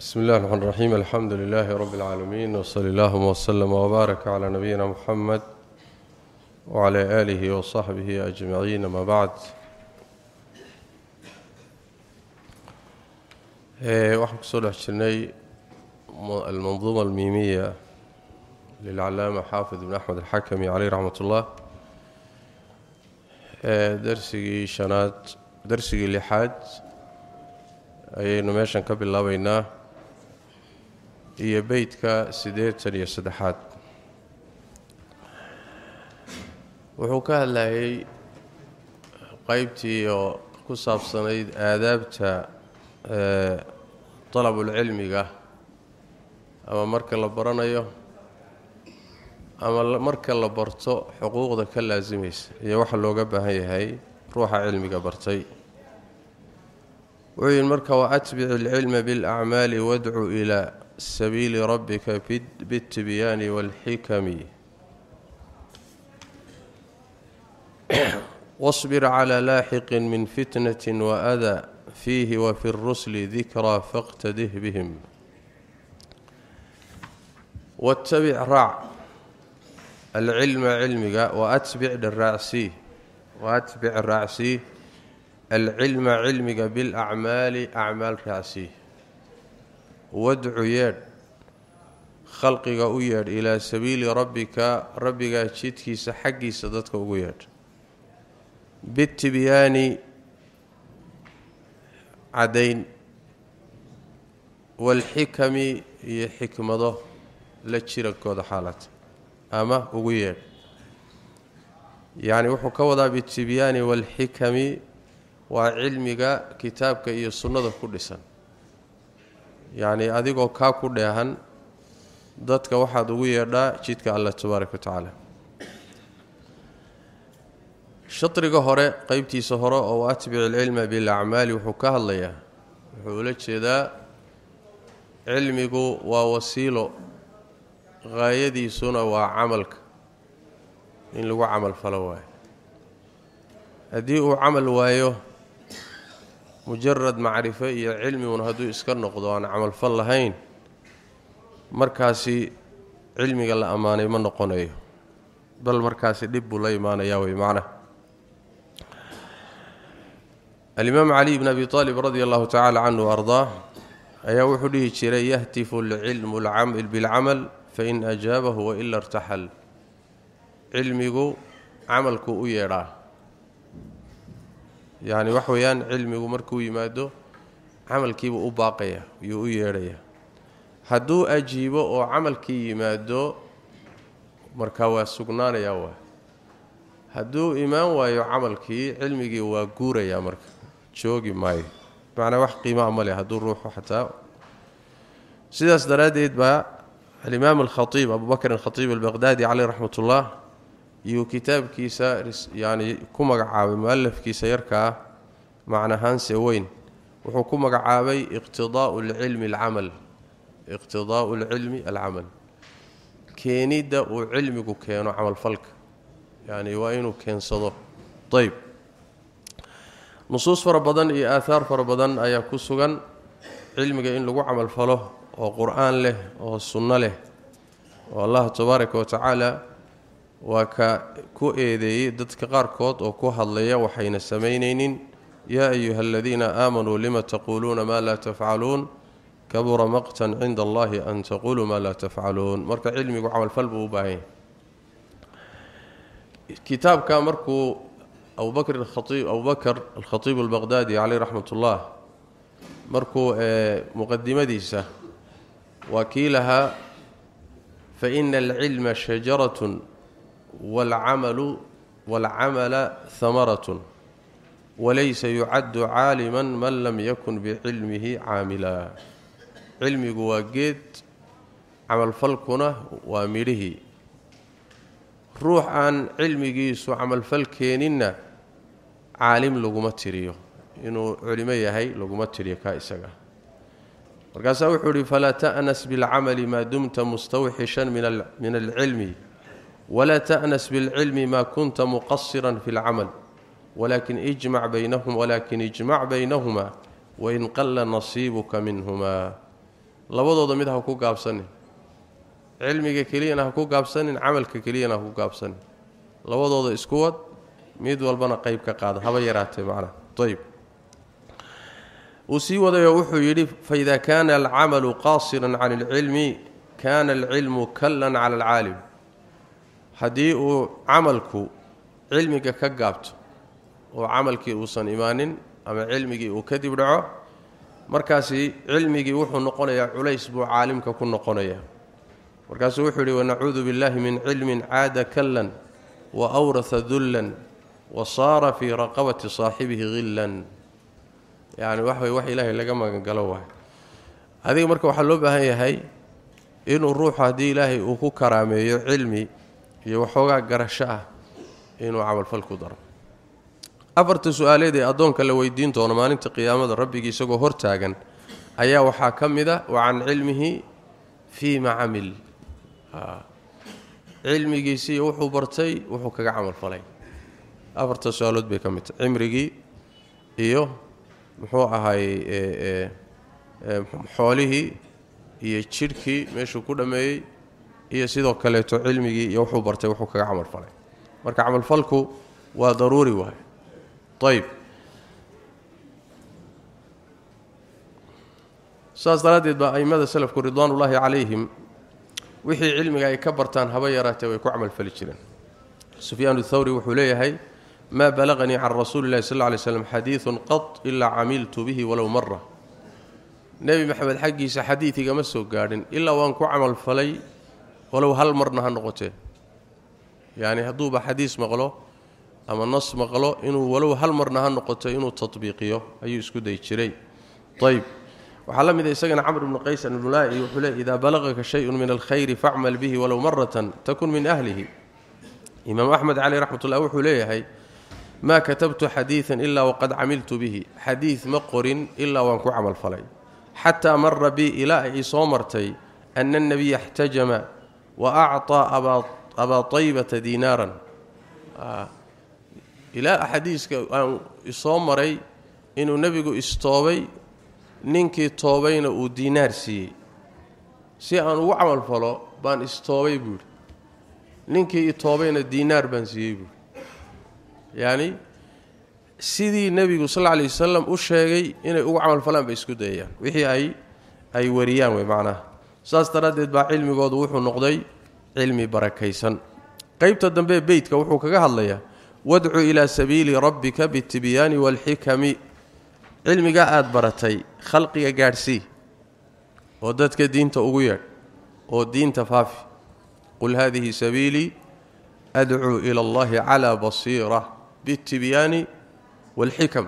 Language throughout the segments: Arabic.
بسم الله الرحمن الرحيم. الحمد لله رب العالمين وصلى الله وسلم وبارك على نبينا محمد وعلى آله وصحبه أجمعين. ما بعد إيه، واحد كسول حشني المنظومة الميمية للعلامة حافظ بن أحمد الحكمي عليه رحمة الله. إيه، درسي شنات درسي لحاج أي نماشا قبل الله بيناه iyo beytka siddeetan iyo saddexaad wuxuu ka hadlayay qeybtii oo ku saabsanayd aadaabta dalabulcilmiga ama marka la baranayo ama marka la barto xuquuqda ka laasimaysa iyo waxa looga baahan yahay ruuxa cilmiga bartay wuxuu yihi marka waatbic alcilma biاlacmaali wadcu ilaa سبيل ربك بالتبيان والحكم. واصبر على لاحق من فتنة وأذى فيه وفي الرسل ذكرى فاقتده بهم. واتبع رع العلم علمك وأتبع الرعسي وأتبع الرعسي العلم علمك بالأعمال أعمال رعسيه wadcu yeedh khalqiga u yeedh ilaa sabiili rabbika rabbigaa jidkiisa xaggiisa dadka ugu yeedh bitibyaani caddayn waalxikami iyo xikmado la jirankooda xaalad ama ugu yeedh yacni wuxuu ka wadaa bitibyaani waalxikami waa cilmiga kitaabka iyo sunnada ku dhisan yacni adigoo kaa ku dheehan dadka waxaad ugu yeedhaa jidka allah tabaaraka wa tacaala. Shadriga hore qeybtiisa hore oo atbic alcilma bilacmaali wuxuu ka hadlayaa wuxuu ula jeedaa cilmigu waa wasiilo haayadiisuna waa camalka. In lagu camal falo waayo. Haddii uu camal waayo mujarad macrifo iyo cilmigun hadduu iska noqdo aan camalfal lahayn markaasi cilmiga la ammaanay ma noqonayo bal markaasi dhib buu la imaanayaa wey macnaha alimaam cali bn abi aalib radi allahu tacala canhu ardaa ayaa wuxuu dhihi jiray yahtifu alcilmu bilcamal fain ajaabahu waila irtaxal cilmigu camalku u yeedhaa yacni wax weeyaan cilmigu markuu yimaado camalkiibuu u baaqaya yuu u yeedhaya hadduu ajiibo oo camalkii yimaado markaa waa sugnaanayaa waa hadduu imaan waayo camalkii cilmigii waa guurayaa marka joogi maayo macnaa wax qiimaa ma leh hadduu ruuxu xataa sidaas daraaddeed baa alimaam alkhaiib abubakr alkhaiib albaqhdaadi caleyh raxmat ullah iyuu kitaabkiisa yani ku magacaabay mualafkiisa yarkaa macnahaanse weyn wuxuu ku magacaabay iqtidaau lcilmi alcamal iqtidaau lcilmi alcamal keenidda uu cilmigu keeno camalfalka yani waa inuu keensado ayb nusuus fara badan iyo aahaar fara badan ayaa ku sugan cilmiga in lagu camalfalo oo qur-aan leh oo sunno leh oo allah tabaaraka wa tacaala waa ka ku eedeeyey dadka qaarkood oo ku hadlaya waxayna samaynaynin yaa ayuha aladiina aamanuu lima taquuluuna maa laa tafcaluun kabura maqtan cinda allahi an taquluu maa laa tafcaluun marka cilmigu camalfal buu u baahanya kitaabka markuu abubakr aaiib abubakr alkhatiib albaqhdaadi caleyh raxmat ullah markuu muqadimadiisa waa kii lahaa faina alcilma shajaratun والعمل والعمل ثمرة وليس يعد عالما من لم يكن بعلمه عاملا. علمي جواجد عمل فلكنه وامره. روح عن علمي سو عمل فلكينا عالم لغما تريو. انه علم يحي لغما تريكا اسغا ورغاسا فلا تأنس بالعمل ما دمت مستوحشا من من العلم. ولا تأنس بالعلم ما كنت مقصرا في العمل. ولكن اجمع بينهم ولكن اجمع بينهما وإن قل نصيبك منهما. لبدود ميدها كو غابسن علمك كلينا كو غابسن عملك كلينا كو غابسن لبدود اسكوت ميد والبنا قيب كا هذا هبا يراتي معنا. طيب. وسي وذا و هو فإذا كان العمل قاصرا عن العلم كان العلم كلا على العالم. Haddii uu camalku cilmiga ka gaabto oo camalkii uusan imaanin ama cilmigii uu kadib dhaco markaasi cilmigii wuxuu noqonayaa culays buu caalimka ku noqonayaa markaasuu wuxuu yidhi wanacuudu billahi min cilmin caada kallan wa awraha dullan wa saara fii raqabati saaxibihi hillan yacni wax way wax ilaahay laga magangalo waay adiga marka waxaa loo baahan yahay inuu ruuxu haddii ilaahay uu ku karaameeyo cilmi iyo waxoogaa garasho ah inuu camalfal ku daro. Afarta su'aaleed ee addoonka la weydiin doono maalinta qiyaamada rabbigii isagoo hortaagan ayaa waxaa ka mid a wa can cilmihi fii ma camil cilmigiisii wuxuu bartay wuxuu kaga camalfalay afarta su'aalood bay ka mid tahay cimrigii iyo muxuu ahaay xoolihii iyo jidhkii meeshuu ku dhammeeyey iyo sidoo kaleeto cilmigii iyo wuxuu bartay wuxuu kaga camalfalay marka camalfalku waa daruuri waay ayb saas daraaddeed baa a'immada selafku ridwaanullaahi calayhim wixii cilmiga ay ka bartaan haba yaraatee way ku camalfali jireen sufyaan thawri wuxuu leeyahay maa balaqanii can rasuuli llahi sal lla lay slam xadiidun qad ilaa camiltu bihi walow mara nebi maxamed xaggiisa xadiid igama soo gaadhin ilaa waan ku camalfalay ولو هل مرنا نقته يعني هذوب حديث مغلو أما النص مغلو إنه ولو هل مرنا نقته إنه تطبيقيه أي اسكو داي طيب وحلم إذا اسغن عمرو بن قيس أن الولائي وحلا إذا بلغك شيء من الخير فاعمل به ولو مرة تكن من أهله. إمام أحمد عليه رحمة الله وحلا هي ما كتبت حديثا إلا وقد عملت به. حديث مقر إلا وانك عمل فلي. حتى مر بي إلى اي أن النبي احتجم wa acطaa abaa taybata diinaaran ilaa xadiiska aan isoo maray inuu nebigu istoobay ninkii toobayna uu diinaar siiyey si aan ugu camalfalo baan istoobay buuhi ninkii itoobayna diinaar baan siiyey buuhi yacni sidii nebigu sal lla lay wasalam u sheegay inay ugu camalfalaan bay isku dayayaan wixii ay ay wariyaan wey saas daraaddeed baa cilmigoodu wuxuu noqday cilmi barakaysan qeybta dambe beytka wuxuu kaga hadlayaa wadcu ilaa sabiili rabbika bitibyaani waalxikami cilmigaa aada baratay khalqiga gaadhsii oo dadka diinta ugu yeedh oo diinta faafi qul haadihi sabiilii adcuu ila allahi calaa basiira bitibyaani waalxikam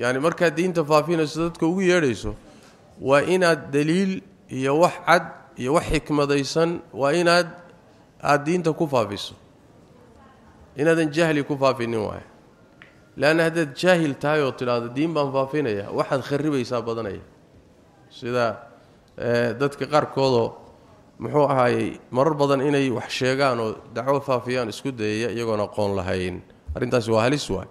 yacni markaad diinta faafinayso dadka ugu yeedhayso diinta ku faafiso inaadan jahli ku faafinin waay leanna haddaad jaahil tahay oo tidhaahdo diin baan faafinaya waxaad kharibaysaa badanaya sida dadka qaarkoodoo muxuu ahaayey marar badan inay wax sheegaan oo dacwo faafiyaan isku dayaya iyagoon aqoon lahayn arrintaasi waa halis waay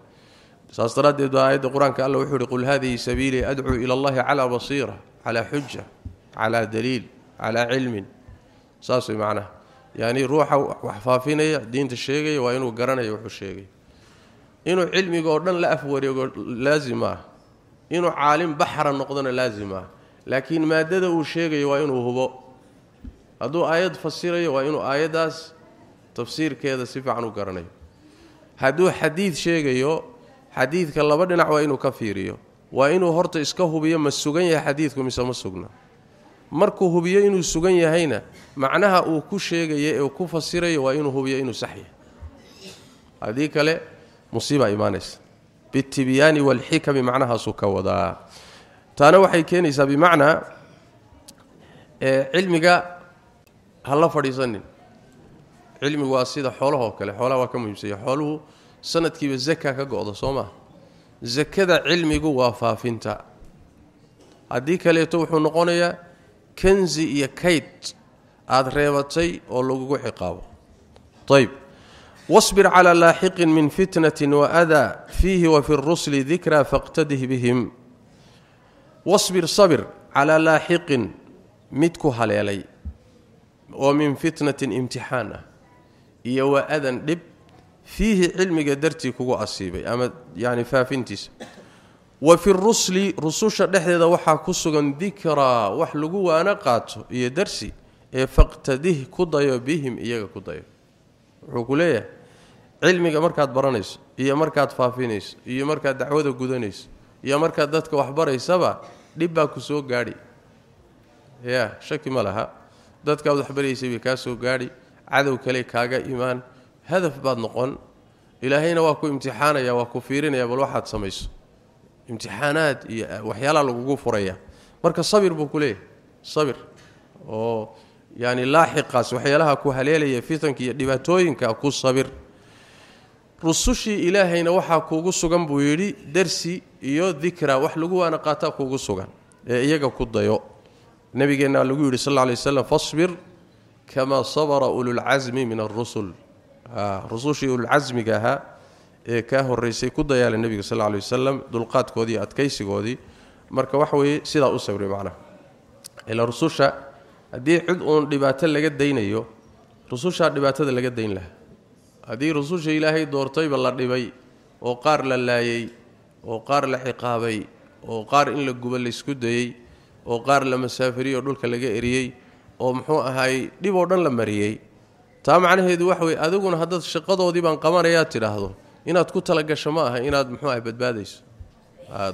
saas daraaddeed baa aayadda qur-aanka alla wuxuu uhi qul haadihi sabiilii adcuu ila allahi calaa basiira ruuxa wax faafinaya diinta sheegaya waa inuu garanayo wuxuu sheegay inuu cilmiga oo dhan la afwareego laazim ah inuu caalim baxra noqdona laazim ah laakiin maadada uu sheegayo waa inuu hubo hadduu aayad fasirayo waa inuu aayaddaas tafsiirkeeda si fiican u garanayo hadduu xadiid sheegayo xadiidka laba dhinac waa inuu ka fiiriyo waa inuu horta iska hubiyo ma sugan yahay xadiidku mise ma sugna markuu hubiyo inuu sugan yahayna macnaha uu ku sheegaya ee ku fasirayo waa inuu hubiyo inuu sax yahay haddii kale musiibaa imaanaysa bitibyaani waalxikami macnahaasuu ka wadaa taana waxay keenaysaa bimacnaa cilmiga ha la fadhiisanin cilmigu waa sida xoolahoo kale xoolaha waa ka muhiimsanya xooluhu sanadkiiba zaka ka go-da soo maa zakada cilmigu waa faafinta haddii kaleeto wuxuu noqonayaa kanzi iyo kayd aada reebatay oo lagugu ciqaabo ayb wasbir calaa laaxiqin min fitnatin waadaa fiihi wa fi rusli dikraa faqtadih bihim wasbir sabir calaa laaxiqin mid ku haleelay oo min fitnatin imtixaan ah iyo wa adan dhib fiihi cilmiga dartii kugu asiibay ama yani faafintiisa wa fi rusli rususha dhexdeeda waxaa ku sugan dikraa wax lagu waano qaato iyo darsi ee faqtadih ku dayo bihim iyaga ku dayo wuxuu ku leeyahay cilmiga markaad baranayso iyo markaad faafinayso iyo markaad dacwada gudanayso iyo markaad dadka waxbaraysaba dhib baa ku soo gaadhi ya shaki ma laha dadkaad waxbaraysay bay kaa soo gaadhi cadow kale kaaga imaan hadaf baad noqon ilaahayna waa ku imtixaanaya waa ku fiirinaya bal waxaad samayso imtixaanaad iyo waxyaalaha lagugu furaya marka sabir buu ku leeyahay sabir oo yani laaxiqaas waxyaalaha ku haleelaya fitanka iyo dhibaatooyinka ku sabir rusushii ilaahayna waxaa kuugu sugan buu yidhi darsi iyo dikra wax lagu waana qaataa kuugu sugan ee iyaga ku dayo nabigeenna lagu yidhi sal lla lay waslam fasbir kamaa sabara ululcasmi min arusul rusushii ululcasmiga ahaa ee kaa horeysay ku dayaala nebiga sal lay wasalam dulqaadkoodii iyo adkaysigoodii marka waxa weeye sidaa u sabri macnaha ilaa rususha haddii cid uun dhibaato laga daynayo rusushaa dhibaatada laga dayn lahaa haddii rususha ilaahay doortayba la dhibay oo qaar la laayey oo qaar la ciqaabay oo qaar in la gubo laysku dayey oo qaar la masaafiriyey oo dhulka laga eriyey oo muxuu ahaay dhib oo dhan la mariyey taa macnaheedu waxa weye adiguna haddaad shaqadoodii baan qabanayaa tidhaahdo inaad ku talagasho ma aha inaad muxuu ahay badbaadayso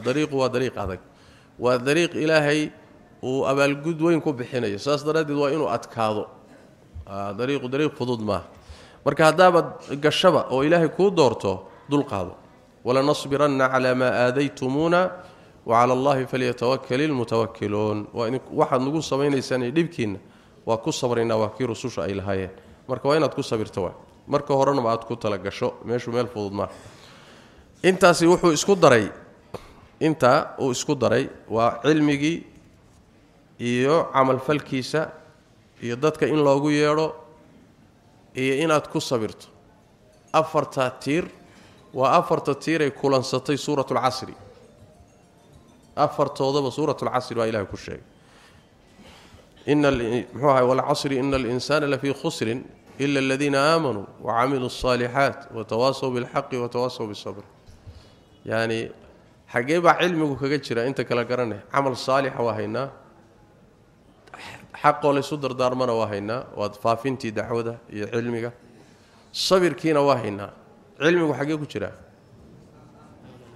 dariiqu waa dariiq adag waa dariiq ilaahay uu abaalgud weyn ku bixinayo saas daraaddeed waa inuu adkaado dariiqu dariiq fudud maaha marka haddaabad gashaba oo ilaahay kuu doorto dulqaado walanasbiranna calaa maa aadaytumuuna wacala allahi falyatawakali lmutawakiluun waxaad nagu samaynaysaan dhibkiinna waa ku sabraynaa waa kii rususha ay lahaayeen marka waa inaad ku sabirto waa marka horenaba aad ku talagasho meeshu meel fudud maaha intaasi wuxuu isku daray intaa uu isku daray waa cilmigii iyo camalfalkiisa iyo dadka in loogu yeedho iyo inaad ku sabirto afartaa tiir waa afarta tiiray kulansatay suurat lcasri afartoodaba suurat lcasri baa ilahay ku sheegay mxuu ahay walcasri ina alinsaana lafii khusrin إلا الذين آمنوا وعملوا الصالحات وتواصوا بالحق وتواصوا بالصبر. يعني حجيب علمك كغه أنت كلا غرن عمل صالح وهينا حق ولا صدر دار مره وهينا وضفافنتي دعوده يا علمك. صبر كينا وهينا علمك حجيب كجرى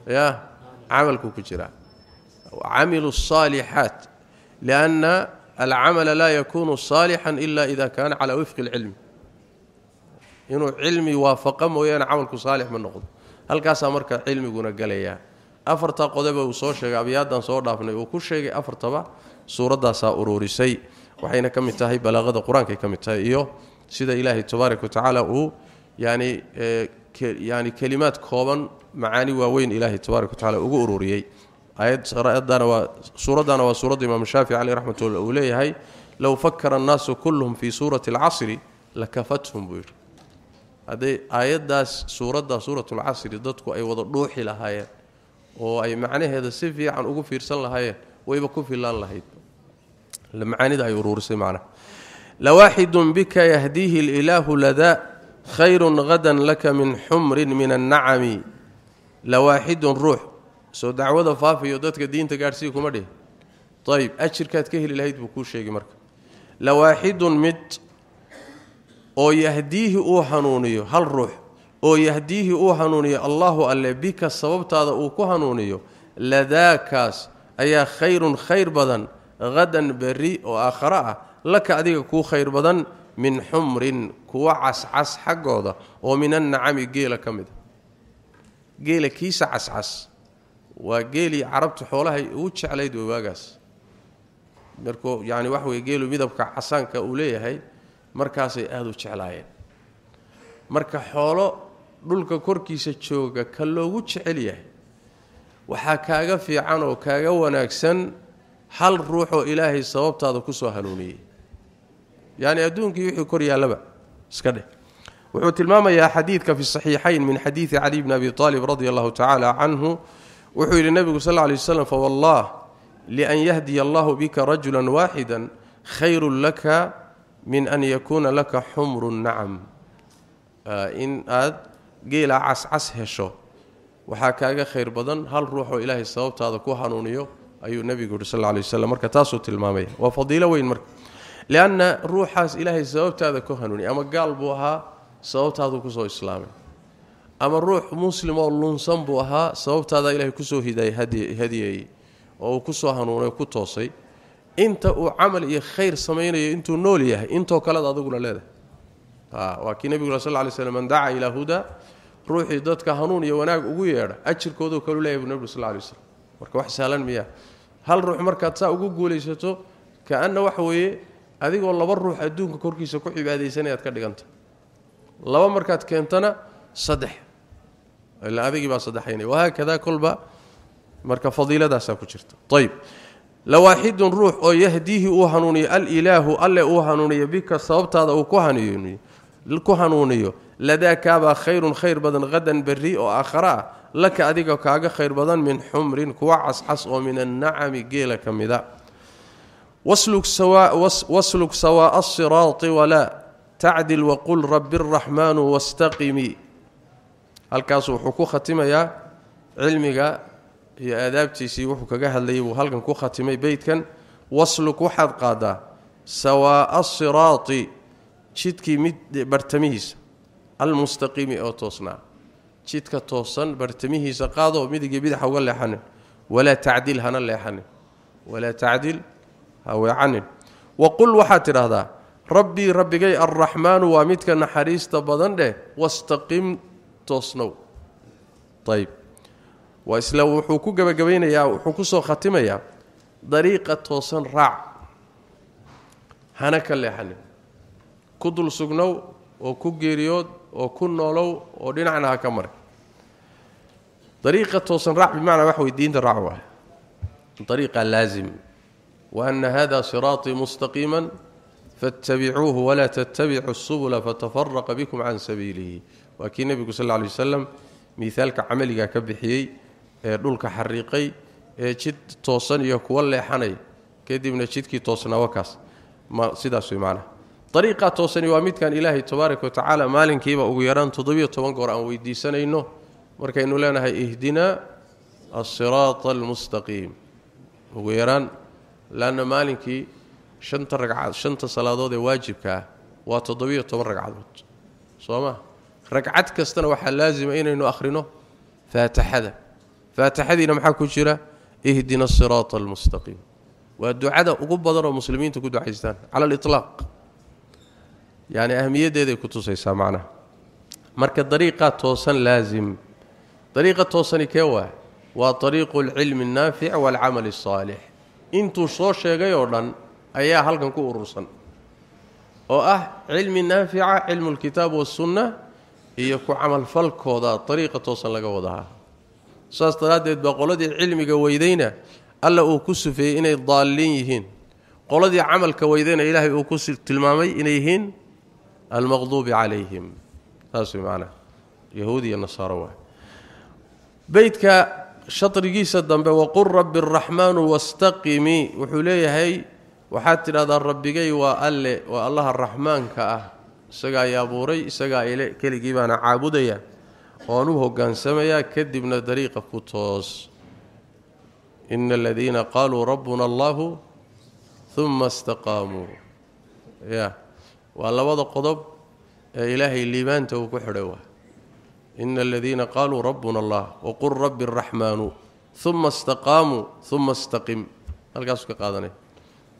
يا عملك كجرى وعملوا الصالحات. لأن العمل لا يكون صالحا إلا إذا كان على وفق العلم. Inuu cilmi waafaqa mooyaane camalku saalix ma noqdo halkaasaa marka cilmiguna gelayaa afartaa qodeba uu soo sheegay abyaadan soo dhaafnay uu ku sheegay afartaba suuraddaasaa uruurisay waxayna ka mid tahay balaaqada qur-aankay ka mid tahay iyo sida ilaahay tabaaraka wa tacaala uu yani yani kelimaad kooban macaani waaweyn ilaahay tabaaraka wa tacala ugu ururiyey aayaddaana waa suuraddaana waa suuradda imaamu shaafici caleyh raxmatullah uu leeyahay low fakara annaasu kulluhum fii suurati alcasri lakafathum buu yidhi hadday aayaddaas suuraddaa suuratulcasri dadku ay wada dhuuxi lahaayeen oo ay macnaheeda si fiican ugu fiirsan lahaayeen wayba ku filaan lahayd macaanida ay uruurisay macnaha lawaaxidun bika yahdiihi lilaahu ladaa khayrun hadan laka min xumrin min annacami lawaaxidun ruux soo dacwada faafiyo dadka diinta gaadhsiiya kuma dhihi ayib ajirkaad ka heli lahayd buu kuu sheegay marka lawaaxidun mid oo yahdiihi uu hanuuniyo hal ruux oo yahdiihi uu hanuuniyo allahu alle bika sababtaada uu ku hanuuniyo ladaakaas ayaa khayrun khayr badan hadan berri oo aakhare ah laka adiga kuu khayr badan min xumrin kuwa cascas xaggooda oo min annacami geela ka mid a geela kiisa cascas waa geelii carabta xoolahay ugu jeclayd waagaas markuu yani waxa weye geelu midabka casaanka uu leeyahay markaasay aada u jeclaayeen marka xoolo dhulka korkiisa jooga ka loogu jecel yahay waxaa kaaga fiican oo kaaga wanaagsan hal ruuxoo ilaahay sababtaada kusoo hanuuniyey yacni adduunkii wixii kor yaallaba iska dheh wuxuu tilmaamayaa xadiidka fi saxiixayn min xadiidi cali bni abi aalib radi allahu tacaala canhu wuxuu yidhi nebigu sal lla lay waslam fawallah lian yahdiya allahu bika rajula waaxida khayrun laka min an yakuuna laka xumru nacam in aad geela cascas hesho waxaa kaaga khayr badan hal ruuxoo ilaahay sababtaada ku hanuuniyo ayuu nebigu yidhi sal lla alay waslam marka taasuu tilmaamaya waa fadiilo weyn marka lianna ruuxaas ilaahay sababtaada ku hanuuniya ama gaal buu ahaa sababtaaduu kusoo islaamay ama ruux muslim oo lunsan buu ahaa sababtaada ilaahay kusoo hidaayay hadiyeeyey oo uu kusoo hanuunay ku toosay inta uu camal iyo khayr samaynayo intuu nool yahay intoo kalead adiguna leedahay waa kii nebigu sal lay slm man daca ilaa hudaa ruuxii dadka hanuun iyo wanaag ugu yeedha ajirkooduu kalu leeyahy bu nebigu sal lay waslam marka wax sahlan miyaa hal ruux markaad saa ugu guulaysato ka-anna waxa weeye adigoo laba ruux adduunka korkiisa ku cibaadaysanayaad ka dhiganta laba markaad keentana saddex ila adigii baa saddexaynay wahaakada kolba marka fadiiladaasaa ku jirta ayb لواحد روح أو يهديه أو هنوني الإله الله أو هنوني بك سببتاده أو كو هنوني لكو هنونيو لذاك خير خير بدن غدا بري أو أخرى لك اديكو كاغا خير بدن من حمر كو عص عص أو النعم جيل كميدا وسلك سواء وسلك سواء الصراط ولا تعدل وقل رب الرحمن واستقم. حكو وحكو ختميا علمك هي آداب تيسي وحو كغه هدلي و هلكن كو كان بيتكن كو وحد قادا سواء الصراط شيتكي مد برتميس المستقيم أو توسنا شيتكا توسن برتميس قادو مد جبيد حوغ لهن ولا تعديل هن لهن ولا تعديل أو يعني وقل وحاتر هذا ربي ربي الرحمن ومتك نحريست بدن واستقم توسنو طيب waa isla wuxuu ku gebagabaynayaa wuxuu ku soo khatimayaa dariiqa toosan raac hana ka leexanin ku dul sugnow oo ku geeriyood oo ku noolow oo dhinacna ha ka maray dariiqa toosan raac bimacnaa waxa wey diinta raac waay dariiqa laazim wa ana hada siraatii mustaqiima faاtabicuuhu walaa tattabicu subula fatafaraqa bikum can sabiilihi waa kii nebigu sal lla lay wasalam miaalka camaliga ka bixiyey ee dhulka xariiqay ee jid toosan iyo kuwa leexanay kadibna jidkii toosnaa wakaas sidaas way macnaha dariiqaa toosani waa midkan ilaahay tabaaraka wa tacaala maalinkiiba ugu yaraan toddobiyo toban goor aan weydiisanayno markaynu leenahay ihdinaa asiraata almustaqiim ugu yaraan laanna maalinkii shanta ragcad shanta salaadood ee waajibka ah waa toddobiyo toban ragcadood soo ma ragcad kastana waxaa laasima inaynu akhrino faatixada faatixadiina maxaa ku jira ihdina asiraata almustaqiim waa ducada ugu badan oo muslimiinta ku ducaystaan cala aliطlaaq yacni ahmiyaddeeday ku tusaysaa macnaha marka dariiqaa toosan laasim dariiqa toosani kee waa waa dariiqu alcilmi annaafic waalcamali asaalix intuu soo sheegay oo dhan ayaa halkan ku urursan oo ah cilmi naafica cilmu lkitaab wasunna iyo ku camalfalkooda dariiqa toosan laga wadahaa saas daraaddeed baa qoladii cilmiga weydayna alla uu ku sufeeyey inay daalliin yihiin qoladii camalka weydayna ilaahay uu ku tilmaamay inay yihiin almaqduubi calayhim saas way macnaha yahuud iyo nasaaro waa beydka shadrigiisa dambe waqul rabbi araxmaanu wastaqimi wuxuu leeyahay waxaad tidhahdaa rabbigay waa alle waa allaha raxmaanka ah isagaa i abuuray isagaa ile keligii baana caabudaya وانو هوغانسميا كدبنا طريقه قطوس إن الذين قالوا ربنا الله ثم استقاموا. يا والله ولابد قضب إلهي ليبانت أو كخريوا إن الذين قالوا ربنا الله وقل رب الرحمن ثم استقاموا ثم استقم. القاسك قادني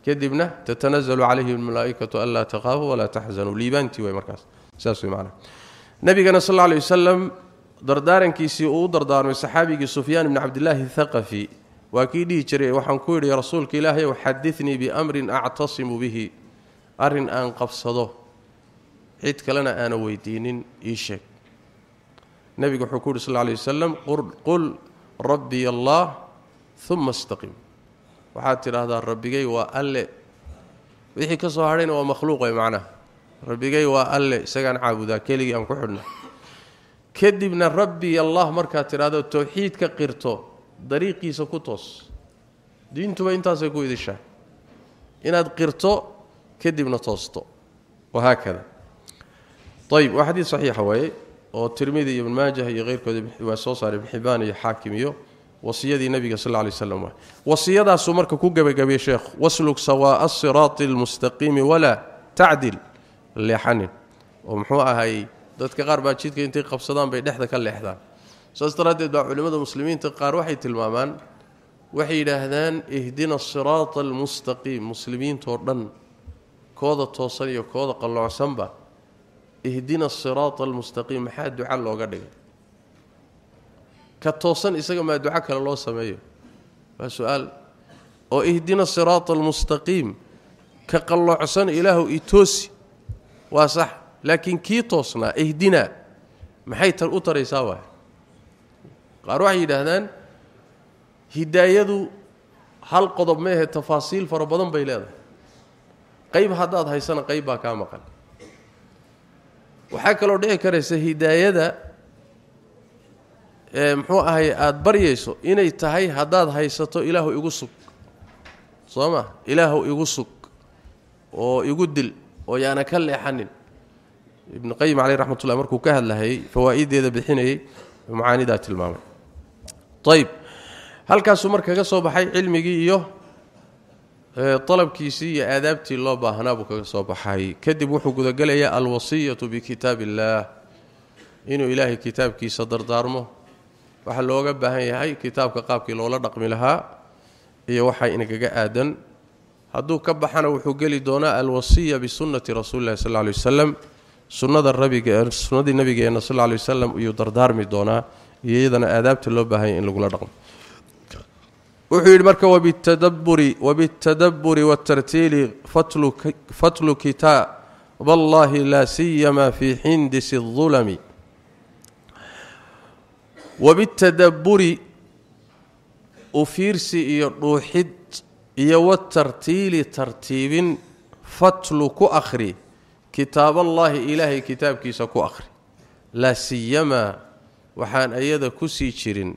كدبنا تتنزل عليه الملائكة ألا تخافوا ولا تحزنوا. ليبانت وي مركز. سأسوي معنا. نبينا صلى الله عليه وسلم dardaarankiisii uu u dardaarmay saxaabigii sufyaan ibni cabdillaahi thaqafi waa kii dhihi jiray waxaan ku yidhi rasuulka ilaahay ow xadinii biamrin actasimu bihi arrin aan qabsado cid kalena aana weydiinin ii sheeg nebigu wuxuu ku yidhi sal lay wasalam qul rabbiy allah uma istaqim waxaad tidhaahdaa rabbigay waa alle wixii ka soo hadhayna waa makhluuq way macnaha rabbigay waa alle isagaan caabudaa keligii aan ku xidhna كدبنا ربي الله مركا هذا التوحيد كقيرته طريقي سكوتوس دين تو انت سكو يدشا. ان قيرته كدبنا توستو وهكذا. طيب وحديث صحيح هو أو ابن ماجه يغير كذا وسوس عليه الحبان يحاكميه وصيتي النبي صلى الله عليه وسلم. وصيتها سمرك مركا كو غبي شيخ. واسلك سواء الصراط المستقيم ولا تعدل اللي لحن ومحوها هي dadka qaar baa jidka intay qabsadaan bay dhexda ka leexdaan saas daraaddeed baa culimmada muslimiinta qaar waxay tilmaamaan waxay yidhaahdaan ihdina asiraata almustaqiim muslimiintoo dhan kooda toosan iyo kooda qalloocsanba ihdina asiraata almustaqiim maxaa duca looga dhigay ka toosan isaga maa duco kale loo sameeyo waa su-aal oo ihdina asiraata almustaqiim ka qalloocsan ilaahu itoosi waa sax laakiin kii toosnaa ihdinaa maxay tar u taraysaa waay? Qaar waxay yidhaahdaan hidaayadu hal qodob ma ahe tafaasiil fara badan bay leedahay. Qayb haddaad haysana qayb baa kaa maqan. Waxaa kaloo dhici karaysa hidaayada ee muxuu ahay aada baryayso inay tahay haddaad haysato ilaahu igu sug. Soo ma? Ilaahu igu sug. Oo igu dil. Oo yaana ka leexanin ابن قيم عليه رحمة الله مركو كهل لهي فوائدها بحينه معانيدات الماء طيب هل كاسو مركه كسوبخاي علمي جي يو؟ آه، طلب كيسي آدابتي ادبتي لو باهنا بو كسوبخاي كدب و قال غدغليا الوصية بكتاب الله. انه اله كتابكي صدر دارمه waxa looga baahan هي kitaabka qaabkii loo la dhaqmi lahaa iyo waxa in gaga aadan haduu ka baxana wuxuu gali doonaa alwasiya bi الله rasuulillahi sallallahu alayhi wasallam sunnada rabiga sunnadii nabigeenna sal lla alay wasalam iyuu dardaarmi doonaa iyadana aadaabta loo baahan yahy in lagula dhaqmo wuxuu yidhi marka wabitadaburi wabitadabburi waatartiili fatlu kitaab allahi laa siyama fii xindisi اdulami wabitadabburi u fiirsi iyo dhuuxid iyo watartiili tartiibin fatlu ku akhri ku akhri laa siyamaa waxaan ayada ku sii jirin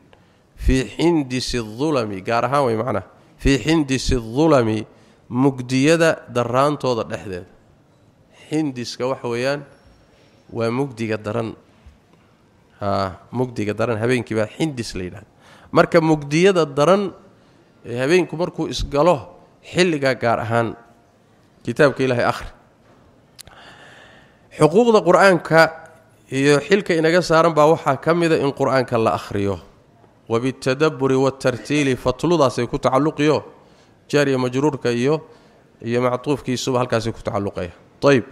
fii xindisi dulami gaar ahaan way macnaha fii xindisi dulami mugdiyada daraantooda dhexdeeda xindiska waxa weeyaan waa mugdiga daran mugdiga daran habeenkii baa xindis la yidhahda marka mugdiyada daran ee habeenku markuu isgalo xilligaa gaar ahaan kitaabka ilaahay akhri xuquuqda qur-aanka iyo xilka inaga saaran baa waxaa ka mida in qur-aanka la akhriyo wabitadabburi waatartiili fatludaasay ku tacalluqiyo jaariya majruurka iyo iyo mactuufkiisuba halkaasay ku tacalluqaya ayb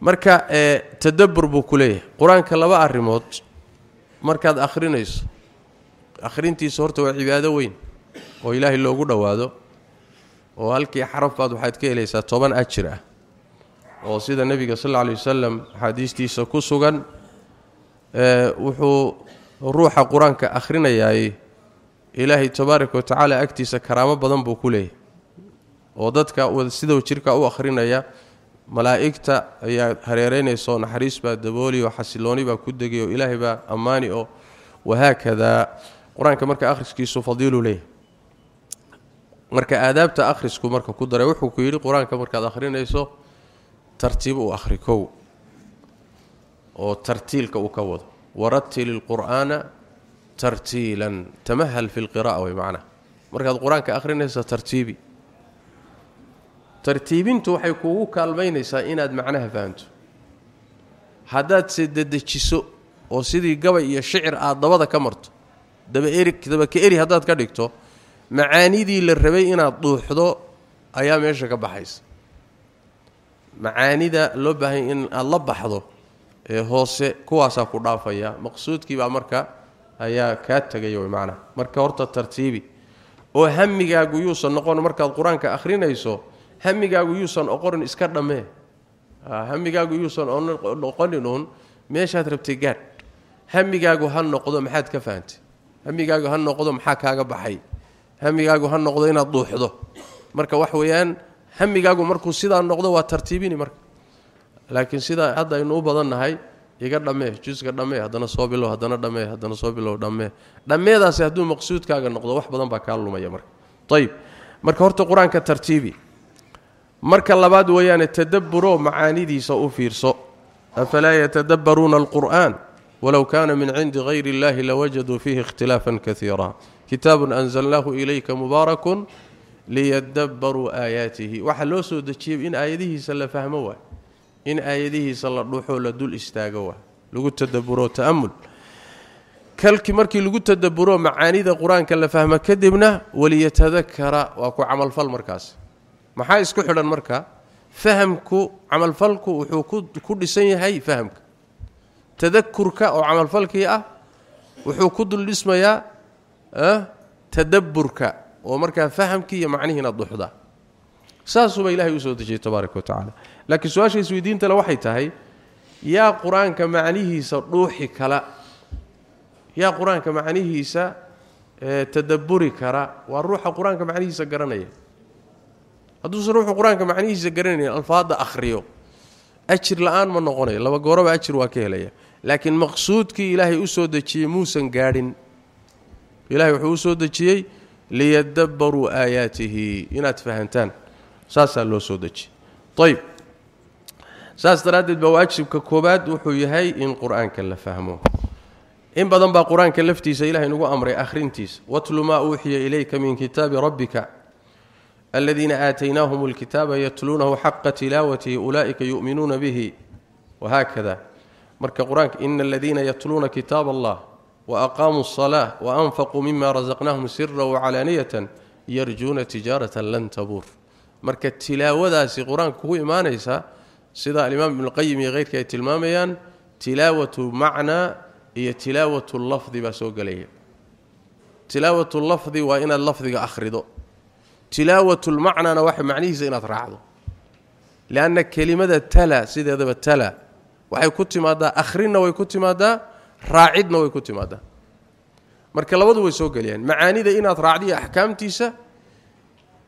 marka tadabbur buu ku leeyahay qur-aanka laba arrimood markaad akhrinayso akhrintiisa horta waa cibaado weyn oo ilaahay loogu dhowaado oo halkii xarafbaad waxaad ka helaysaa toban ajir ah oo sida nebiga sal alla lay wasalam axaadiistiisa ku sugan wuxuu ruuxa qur-aanka akhrinayaay ilaahay tabaaraka wa tacaala agtiisa karaamo badan buu ku leeyahay oo dadka sidau jirka u akhrinaya malaa'igta ayaa hareereynaysaoo naxariis baa dabooli oo xasilooni baa ku degay oo ilaahay baa ammaani oo wahaakadaa qur-aanka marka akhriskiisu fadiilu leeyahay marka aadaabta akhrisku marka ku daray wuxuu ku yidhi qur-aanka markaad akhrinayso tartiib u akhri kow oo tartiilka uu ka wado waratil ilqur'aana tartiilan tamahal fi lqira'a way macnaha markaad qur-aanka akhrinayso tartiibi tartiibintu waxay kuugu kaalmaynaysaa inaad macnaha fahamto haddaad se dedejiso oo sidii gabay iyo shicir aad dabada ka marto dabaka eri haddaad ka dhigto macaanidii la rabay inaad dhuuxdo ayaa meesha ka baxaysa macaanida loo baahanya in aada la baxdo ee hoose kuwaasaa ku dhaafaya maqsuudkiibaa marka ayaa kaa tegaya way macnaha marka horta tartiibi oo hamigaagu yuusan noqon markaad qur-aanka akhrinayso hamigaagu yuusan oqonin iska dhammee hamigaagu yuusan noqonin uun meeshaad rabtay gaadh hamigaagu ha noqdo maxaad ka fahantay hamigaagu ha noqdo maxaa kaaga baxay hamigaagu ha noqdo inaad dhuuxdo marka wax weeyaan hamigaagu markuu sidaa noqdo waa tartiibini marka laakiin sidaa hadda aynu u badannahay iga dhammee juska dhammee haddana soo bilow haddana dhammee haddana soo bilow dhammee dhammeedaasi hadduu maqsuudkaaga noqdo wax badan baa kaa lumaya marka ayib marka horta qur-aanka tartiibi marka labaad weeyaane tadabburo macaanidiisa u fiirso afalaa yatadabbaruuna alqur'aan walow kaana min cindi hayri illahi lawajaduu fiihi ikhtilaafan kaiira kitaabun anzalnaahu ilayka mubaarakun liyadabbaruu aayaatihi waxaa loo soo dejiyey in aayadihiisa la fahmo waay in aayadihiisa la dhuuxoo la dul istaago waay lagu tadabburo ta'amul kalkii markii lagu tadabburo macaanida qur-aanka la fahmo kadibna waliyatadakara waa ku camalfal markaas maxaa isku xidhan marka fahamku camalfalku wuxuu ku dhisan yahay fahamka tadakurka oo camalfalkii ah wuxuu ku dul dhismayaa tadabburka ومركه فهمكيه معنيه نضحدا ساس وبي الله يسو تجي تبارك وتعالى. لكن سواش السويدين تلا وحي تهي يا قرانك معنيه صدوخي كلا. يا قرانك معنيه سا آه، تدبري كرا والروح قرانك معنيه سغرنيه ادوس روح قرانك معنيه سغرنيه ألفاظ أخريو. أجر الان ما نقوني. لو غورو أجر واكهليا لكن مقصودك إلهي اسو دجي موسن غارين إلهي و هو اسو دجي ليدبروا آياته. ينات فهمتان. ساسا لو سودج. طيب. ساس تردد بواجش ككوباد وحو إن قرآن كان لفهمه. إن بدن با قرآن كان لفتيس إلهي نغو امري أخرنتيس. واتل ما أوحي إليك من كتاب ربك. الذين آتيناهم الكتاب يتلونه حق تلاوته أولئك يؤمنون به. وهكذا. مرك قرآن إن الذين يتلون كتاب الله. Waaqaamuu asalaa waanfaquu mima rasaqnaahum sira wacalaaniyatan yarjuuna tijaaratan lan tabuur marka tilaawadaasi qur-aanka ku imaanaysa sida alimaam ibnuqayim iyo keyrka ay tilmaamayaan tilaawatu macnaa iyo tilaawatu lafdi baa soo gelaya tilaawatu lafdi waa inaad lafdiga akhrido tilaawatu lmacnana waxa macnihiisa inaad raacdo lianna kelimada tala sideedaba tala waxay ku timaadaa akhrinna way ku timaadaa raacidna way ku timaadaa marka labadu way soo gelayaan macaanida inaad raacdiyo axkaamtiisa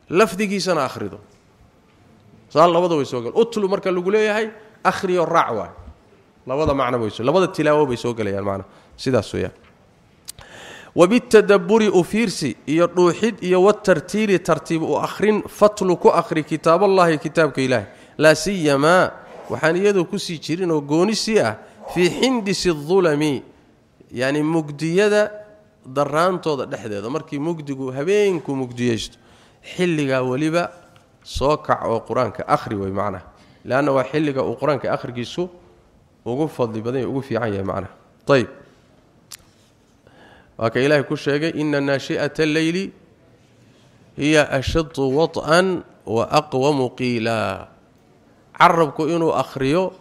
lafdigiisana akhrido saa labada way soo gel utlu marka lagu leeyahay akhriyo raac labada macno way labada tilaawo bay soo gelayaan macna sidaas weeyaan wabitadabburi u fiirsi iyo dhuuxid iyo watartiili tartiib u akhrin fatlu ku akhri kitaaballahi kitaabka ilaahi laa siyamaa waxaan iyadoo kusii jirin oo goonisii ah fii xindisi dulami yacni mugdiyada daraantooda dhexdeeda markii mugdigu habeenku mugdiyeysto xilligaa weliba soo kac oo qur-aanka akhri wey macnaha leanna waa xilliga uu qur-aanka akhrigiisu ugu fadli badan ugu fiican yahay macnaha ayb waa ka ilaahay ku sheegay ina naashi'ata alleyli hiya ashadu waط'an wa aqwamu qiila carabku inuu akhriyo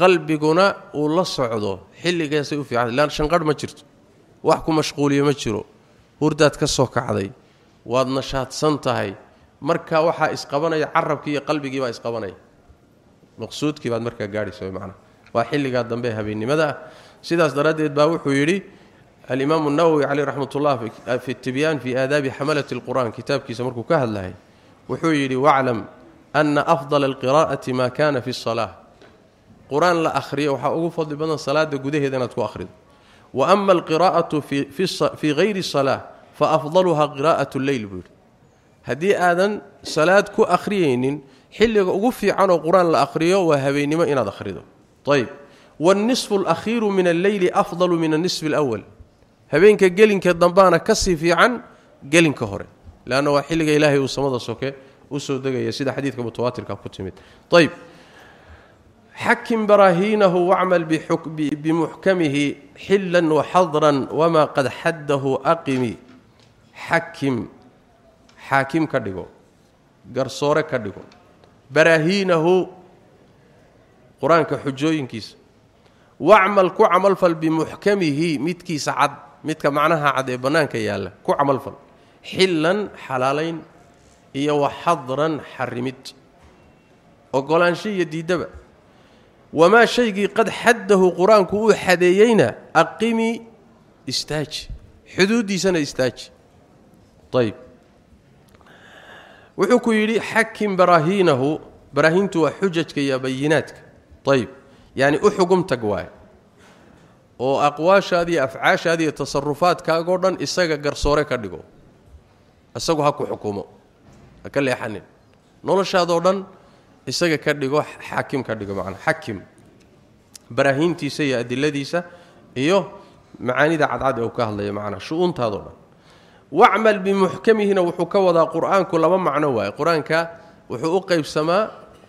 qalbiguna uu la socdo xilligaasay u fiican lan shanqarh ma jirto wax ku mashquuliyo ma jiro hurdaad ka soo kacday waad nashaadsan tahay marka waxaa isqabanaya carabkii iyo qalbigii baa isqabanaya maqsuudkii baad markaa gaadhaysa macnaha waa xilligaa dambe habeennimada ah sidaas daraaddeed baa wuxuu yidhi alimaamu nawowi caleyh raxmat ullah fi tibyaan fi aadaabi xamalati lqur'an kitaabkiisa markuu ka hadlahay wuxuu yidhi waclam ana afdala alqiraa'ati maa kana fi salaa qur-aan la akhriyo waxaa ugu fadli badan salaada gudaheeda inaad ku akhrido wa ama alqiraa'atu fii hayri salaa fa afdaluha qiraa'at lleyl buu yidhi haddii aadan salaad ku akhriyaynin xilliga ugu fiicanoo qur-aan la akhriyo waa habeennimo inaad akhrido ayb wاlnisfu alakhiiru min alleyli afdalu min alnisfi alawal habeenka gelinka dambaana ka sii fiican gelinka hore leanna waa xilliga ilaahay uu samada soke u soo degaya sida xadiidka mutawaatirka ku timid ayb xakim baraahiinahu wacmal bimuxkamihi xila waxadran wamaa qad xaddahu aqimi xakim xaakim ka dhigo garsoore ka dhigo baraahiinahu qur'aanka xujooyinkiisa wacmal ku camalfal bimuxkamihi midkiisa cad midka macnaha cad ee bannaanka yaalla ku camalfal xillan xalaalayn iyo waxadran xarimid ogolaansho iyo diiddaba wamaa shaygii qad xaddahu qur-aanku uu xadeeyeyna aqimi istaaji xuduuddiisana istaaji ayb wuxuu ku yidhi xakim baraahiinahu baraahiintu waa xujajka iyo bayinaadka ayb yacni u xugum tag waaye oo aqwaashaadi iyo afcaashaadi iyo tasarufaadkaagoo dhan isaga garsoore ka dhigo isagu ha ku xukumo ha ka leexanin noloshaadoo dhan isaga ka dhigo xaakim ka dhigo macnaa xakim baraahiintiisa iyo adiladiisa iyo macaanida cadcad ee uu ka hadlaya macnaa shu-uuntaadoo dhan wacmal bimuxkamihina wuxuu ka wadaa qur-aanku laba macno waaye qur-aanka wuxuu u qaybsamaa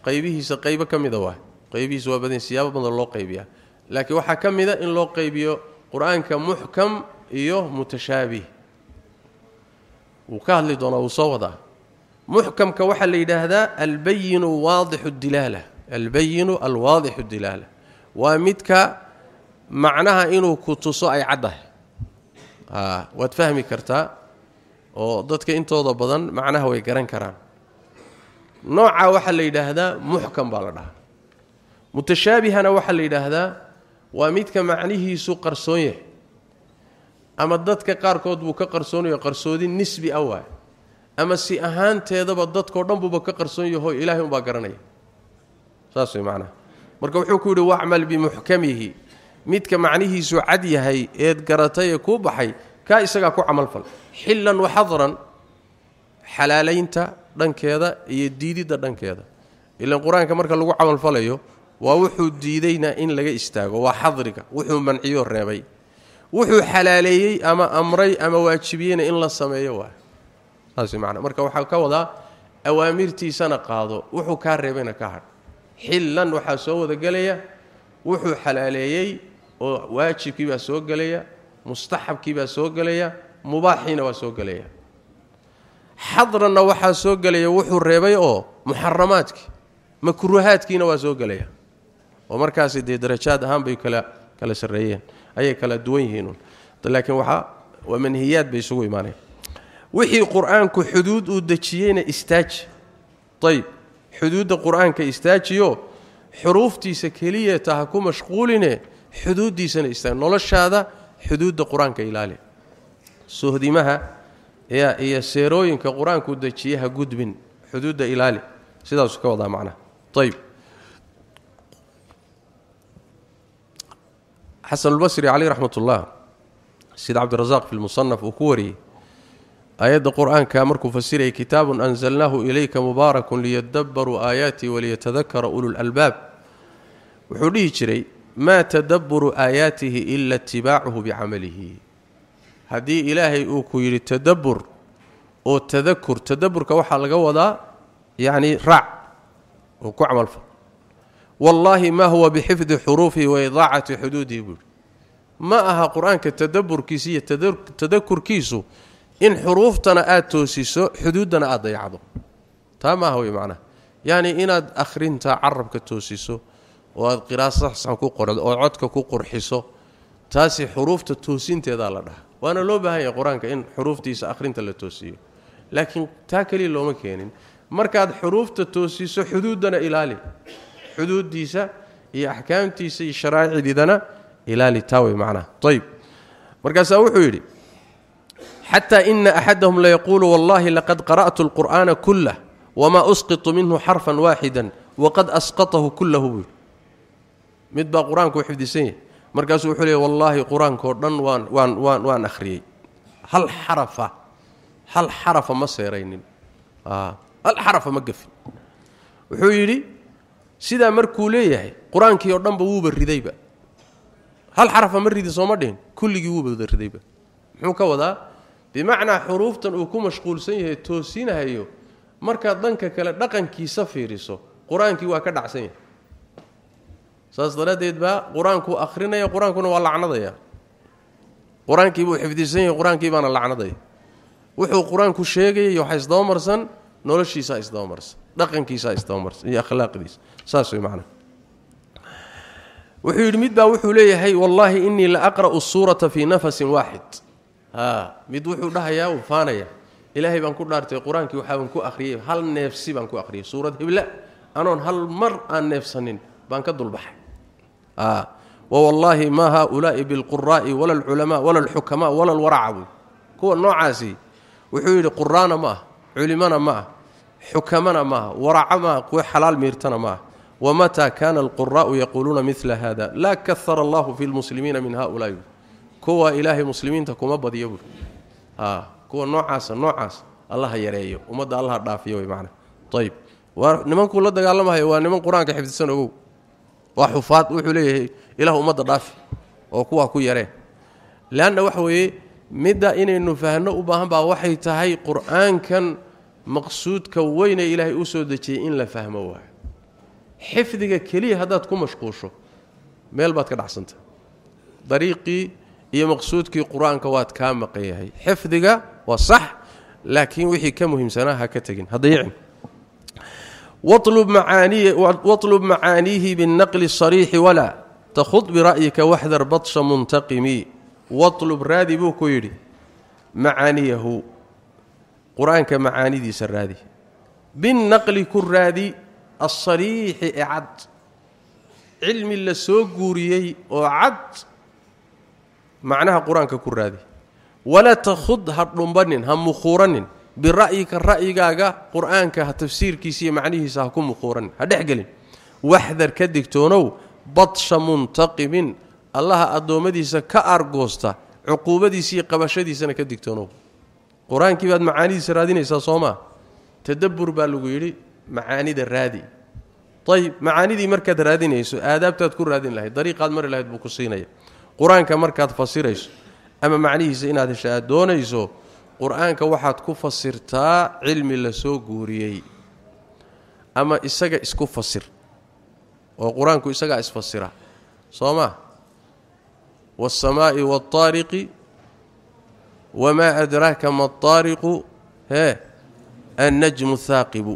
qaybihiisa qaybo ka mida waay qaybihiisa waa badan siyaabo badan loo qaybiyaa laakiin waxaa ka mida in loo qaybiyo qur-aanka muxkam iyo mutashaabih wuu ka hadli doonaa wuu soo wadaa محكم كوحا ليدا هذا البين واضح الدلالة. البين الواضح الدلالة. ومتك معناها إنو كتصو أي عده. آه، واتفهمي كرتا. وضدك إنتو ضبضا معناها ويقران كران. نوع واحد ليدا هذا محكم بالرا. متشابه أنا واحد ليدا هذا وميدك معنيه سو قرسونيه أما ضدك قاركود وكقرصوني وقرصودي نسبي أول. Ama si ahaanteedaba dadkao dhan buuba ka qarsoon yaho ilaahay umbaa garanaya saas way macnaha marka wuxuu ku yidhi wacmal bimuxkamihi midka macnihiisu cad yahay eed garatay ee kuu baxay kaa isagaa ku camalfal xillan waxadran xalaalaynta dhankeeda iyo diididda dhankeeda ilan qur-aanka marka lagu camalfalayo waa wuxuu diidayna in laga istaago waa xadriga wuxuu manciyo reebay wuxuu xalaaleeyey ama amray ama waajibiyeyna in la sameeyo waa marka waxaa ka wadaa awaamirtiisana qaado wuxuu kaa reebayna ka hadh xillan waxaa soo wada gelaya wuxuu xalaaleeyey oo waajibkii baa soo gelaya mustaxabkii baa soo gelaya mubaaxiina waa soo gelaya xadranna waxaa soo gelaya wuxuu reebay oo muxaramaadkii makruuhaadkiina waa soo gelaya oo markaasi dee darajaad ahaan bay kala kala sarreeyeen ayay kala duwan yihiin laakiin waxaa waa manhiyaad bay isugu imaaneen wixii qur-aanku xuduud uu dejiyeyna istaaji ayb xuduudda qur-aanka istaajiyo xuruuftiisa keliyata ha ku mashquuline xuduuddiisana istaag noloshaada xuduudda qur-aanka ilaali sohdimaha iyo seerooyinka qur-aanku dejiye ha gudbin xuduudda ilaali sidaasuu ka wadaa macnaha ayb xasanulbasri caleyh raxmat ullah sida cabdirasaaq fi lmusanaf uu ku wariyey آيات القرآن كامرك فسيره كتاب أنزلناه إليك مبارك ليتدبروا آياتي وليتذكر أولو الألباب. وحدي جري ما تدبر آياته إلا اتباعه بعمله. هذه إلهي أو كير تدبر أو تذكر. تدبرك وحا لغا يعني رع وكو عمل ف والله ما هو بحفظ حروفه وإضاعة حدوده. ما أها قرآن كتدبر كيسية تذكر كيسو. In xuruuftana aada toosiso xuduuddana aada dayacdo taa maaha wey macnaha yacni inaad akhrinta carabka toosiso oo aada qiraasa saxsan ku qordo oo codka ku qurxiso taasi xuruufta toosinteedaa la dhaha waana loo baahan yahay qur-aanka in xuruuftiisa akhrinta la toosiyo laakiin taa keliya looma keenin markaad xuruufta toosiso xuduuddana ilaali xuduuddiisa iyo axkaamtiisa iyo sharaa'icdiidana ilaali taa wey macnaha ayb markaasaa wuxuu yidhi حتى إن أحدهم لا يقول والله لقد قرأت القرآن كله وما أسقط منه حرفا واحدا وقد أسقطه كله. مد با قرانك وحفديسين مركاس وحلي والله قرآن ودن وان وان وان وان أخري. هل حرفه هل حرف ما سيرين آه. هل حرف ما قف وحو يري سدا مركو ليه قرانك ودن بو بريديبا هل حرف ما ريدي سومدين كلغي وبو ريديبا مخو bimacnaa xuruuftan uu ku mashquulsan yahay toosinahayo markaad dhanka kale dhaqankiisa fiiriso qur-aankii waa ka dhacsan yahay saas daraaddeed baa qur-aankuu akhrinaya qur-aankuna waa lacnadaya qur-aankii buu xifdisan yahay qur-aankii baana lacnadaya wuxuu qur-aanku sheegayay waxaa isdabamarsan noloshiisaa isdabamarsan dhaqankiisaa isdabamarsan iyo akhlaaqdiisa saas way macnaha wuxuu yidhi mid baa wuxuu leeyahay wallaahi innii la aqra'u suurata fii nafasin waaxid mid wuxuu dhahayaa uu faanaya ilaahay baan ku dhaartay qur-aankii waxaabaan ku akhriyey hal neefsi baan ku akhriyey suurad hebla anoon hal mar aan neefsanin baan ka dulbaxay wawallaahi maa haaulaa'i bilquraa'i wala alculamaa wala alxukamaa wala alwaraca buy kuwa noocaasi wuxuu yidhi quraana ma ah culimana ma ah xukamana maaha waraco maaha kuwa xalaal miirtana maaha wamataa kana alquraa'u yaquuluuna midla hada laa kahara allahu fi lmuslimiina min haulaai kuwa ilaahay muslimiinta kuma badiyo buuri kuwa noocaasa noocaas allaha yareeyo ummadda allaha dhaafiyo wey macana ayib waa nimankuu la dagaalamahayo waa niman qur-aanka xifdisan ogow waa xufaad wuxuu leeyahay ilah ummadda dhaafi oo kuwaa ku yaree leanna waxa weeye midda inaynu fahno u baahan baa waxay tahay qur-aankan maqsuudka weyne ilaahay u soo dejiyey in la fahmo waayo xifdiga keliya haddaad ku mashquusho meel baad ka dhacsanta dariiqii هي مقصود كي قرآن كوات كام xifdiga waa sax laakiin wixii ka muhiimsanaa سنة ka tagin hadayn وطلب معانيه وطلب معانيه بالنقل الصريح ولا تخض برايك واحذر بطش منتقمي وطلب رادي بو كيري معانيه قرانك معانيدي سرادي بالنقل كرادي الصريح اعد علم لسو غوريه أو عد معناها قرانك كرادي ولا تخض هضمبنن هم مخورنن برأيك رايغاغا قرانك تفسيرك سي معنيه سا كو مخورن هدخغلين واحذر كدكتونو بطش منتقم الله ادومديسا سي ارغوستا عقوبديسي قبشديسنا كدكتونو قرانك بعد معانيه سرادينيسا سوما تدبر بالوغيري معاني الرادي طيب معاني دي مركز رادينيسو ادابتاد كو رادين لهي. طريقة مر لهي بو كسينيه qur-aanka markaad fasirayso ama macnihiisa inaad hesha aad doonayso qur-aanka waxaad ku fasirtaa cilmi la soo guuriyey ama isaga isku fasir oo qur-aanku isagaa isfasira soo maa waاsamaa'i waاlطaariqi wamaa adraaka ma aariqu hee annajmu haaqibu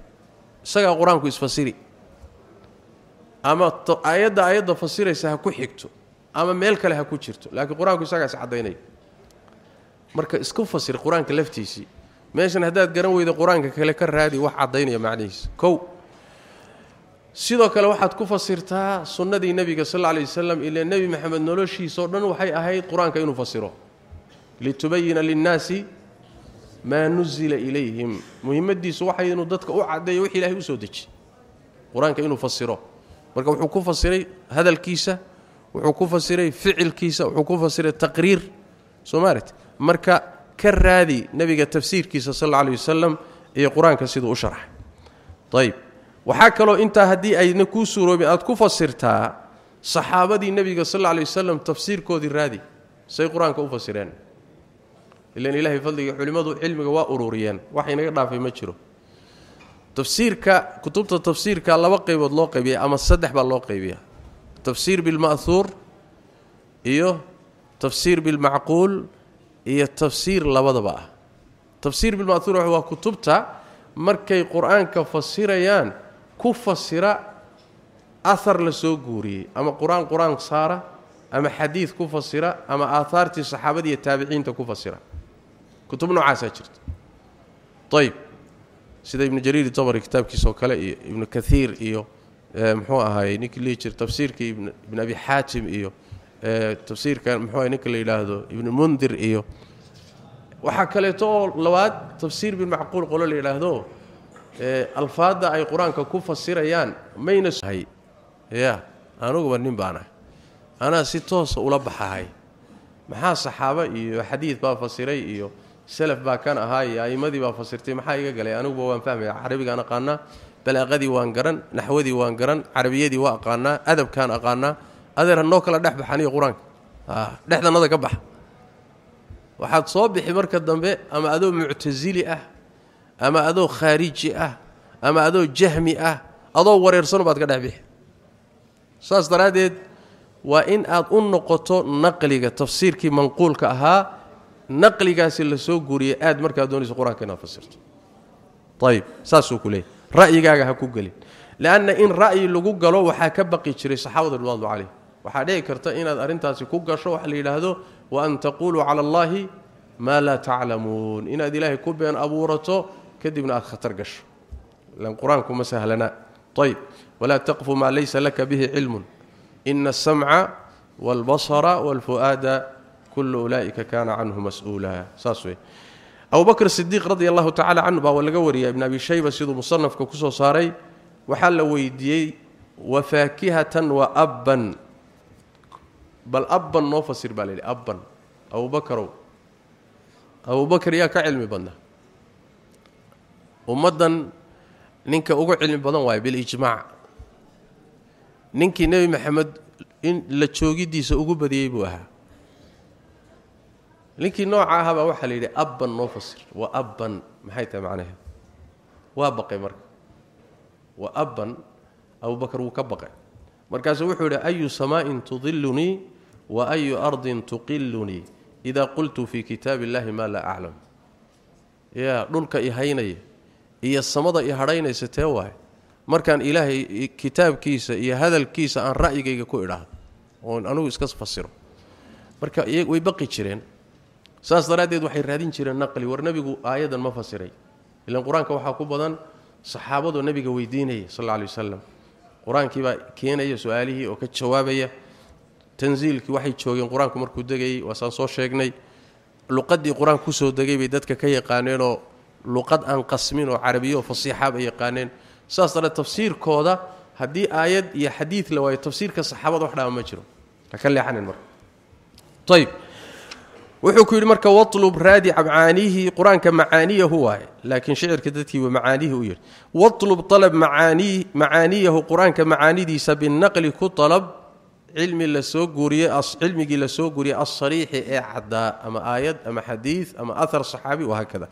isagaa qur-aanku isfasiri ama aayadda aayadda fasiraysa ha ku xigto ama meel kale ha ku jirto. Laakiin qur'aanku isagaa is caddaynaya marka isku fasir qur'aanka meeshan haddaad garan weyda qur'aanka kale ka raadi wax caddaynaya macnihiisa. Kow. Sidoo kale waxaad ku fasirtaa sunnadii nebiga sal alla lay wasalam ilaa nebi maxamed noloshiisao dhan waxay ahayd qur'aanka inuu fasiro. Litubayina linnaasi maa nuzila ilayhim. Muhimmadiisu waxay inuu dadka u caddeeyo wix ilahay u soo deji. Qur'aanka inuu fasiro. Marka wuxuu ku fasiray hadalkiisa wuxuu ku fasiray ficilkiisa wuxuu ku fasiray taqriir. Soo marka ka raadi nebiga tafsiirkiisa sal alla wasalam iyo qur'aanka siduu u sharxay. Ayb waxaa kaloo intaa haddii ayna kuu suuroobin aad ku fasirtaa saxaabadii nebiga sal alla alay wasalam tafsiirkoodii raadi say qur'aanka u fasireen. Ilan ilahay fadliga culimmadu cilmiga waa ururiyeen. Wax inaga dhaafay ma jiro. Tafsiirka kutubta tafsiirka laba qaybood loo qaybiya ama saddex baa loo qaybiya تفسير بالمأثور إيوه. تفسير بالمعقول إيوه. هي التفسير لوضبا تفسير بالمأثور هو كتبته مركي قران كفسريان كفسرا أثر لسوجوري أما قرآن قرآن ساره أما حديث كفسرا أما آثار الصحابه التابعين كفسرا كتبنا نوع ساجرت طيب. سيده ابن جرير طور كتاب كسوكله إيوه. ابن كثير إيوه. Muxuu ahaay ninkii lihi jir tafsiirkii ibn abi xaatim iyo tafsiirka muxuu ahay ninka la yidhaahdo ibnu mundir iyo waxaa kaleeto oo labaad tafsiir bilmacquul qolo la yidhaahdo alfaadda ay qur'aanka ku fasirayaan mayna ya anuguba nin baanahay anaa si toosa ula baxahay. Maxaa saxaabo iyo xadiid baa fasiray iyo salaf baa kan ahaa iyo a'immadii baa fasirtay maxaa iga galay? Aniguba waan fahmaya carabigaan aqaanaa balaaqadii waan garan naxwadii waan garan carabiyadii waa aqaanaa adabkaan aqaanaa adeer hanoo kala dhex baxaniyo qur-aanka dhexdannada ka baxa waxaad soo bixi marka dambe ama adoo muctasili ah ama adoo khaariji ah ama adoo jahmi ah adoo wareersano baad ka dhex bixi saas daraaddeed waa in aad u noqoto naqliga tafsiirkii manquulka ahaa naqligaasi la soo guuriyay aad markaa doonayso qur-aanka inaad fasirto ayib saasuu ku leeyay ra'yigaaga ha ku gelin leanna in ra'yi lagu galo waxaa ka baqi jiray saxaabada ridwaanu calayh waxaa dhici karta inaad arrintaasi ku gasho waxa la yidhaahdo wa an taquuluu cala allaahi maa laa taclamuun inaad ilaahay ku been abuurato kadibna aad khatar gasho ilan qur-aanku ma sahlana ayb walaa taqfu maa laysa laka bihi cilmun ina asamca wاlbasra wاlfu'aada kulu ulaa'ika kaana canhu mas-uula saas wey abu bakr sidiiq radi allahu tacala canhu baa laga wariya ibn abi shayba siduu ku soo saaray. Waxaa la weydiiyey wa faakihatan wa abban. Bal abban noo fasir baa la yidhi abban. Abubakarow abubakar yaa ka cilmi badnaa. Ummaddan ninka ugu cilmi badan waayo bilijmaac ninkii nebi maxamed in la joogiddiisa ugu badiyey buu ahaa ninkii nooca ahaabaa waxaa la yidhi abban noo fasir wa abban maxay tahay macnaheed waa baqay marka wa abban abubakar wuu ka baqay markaasuu wuxuu yidhi ayu samaa'in tudilunii wa ayu ardin tuqilunii idaa qultu fii kitaabi illaahi maa laa aclam yaa dhulka i haynaya iyo samada i hadhaynaysa tee waaye markaan ilaahay kitaabkiisa iyo hadalkiisa aan ra'yigayga ku idhaahdo oon anugu iska fasiro marka way baqi jireen saas daraaddeed waxay raadin jireen naqli war nebigu aayadan ma fasiray ilaan qur-aanka waxaa ku badan saxaabadoo nebiga weydiinaya sal alla alay wasalam qur-aankii baa keenaya su-aalihii oo ka jawaabaya tansiilkii waxay joogeen qur-aanku markuu degayey waasaan soo sheegnay luqaddii qur-aanka kusoo degay bay dadka ka yaqaaneenoo luqad aan qasmin oo carabiyo oo fasiixa bay yaqaaneen saas daree tafsiirkooda haddii aayad iyo xadiid la waayo tafsiirka saxaabada wax dhaama ma jiro ha ka leexanin marka ayb wuxuu ku yidhi marka watlub raadi macaaniihi qur-aanka macaaniyahu waaye laakiin shicirka dadkiiba macaanihi u yidhi watlub alab macaaniyahu qur-aanka macaanidiisa binaqli ku alab cilmi lasoo guuriyey cilmigii lasoo guuriyey alsariixi ee caddaa ama aayad ama xadiid ama ahar saxaabi wahaakada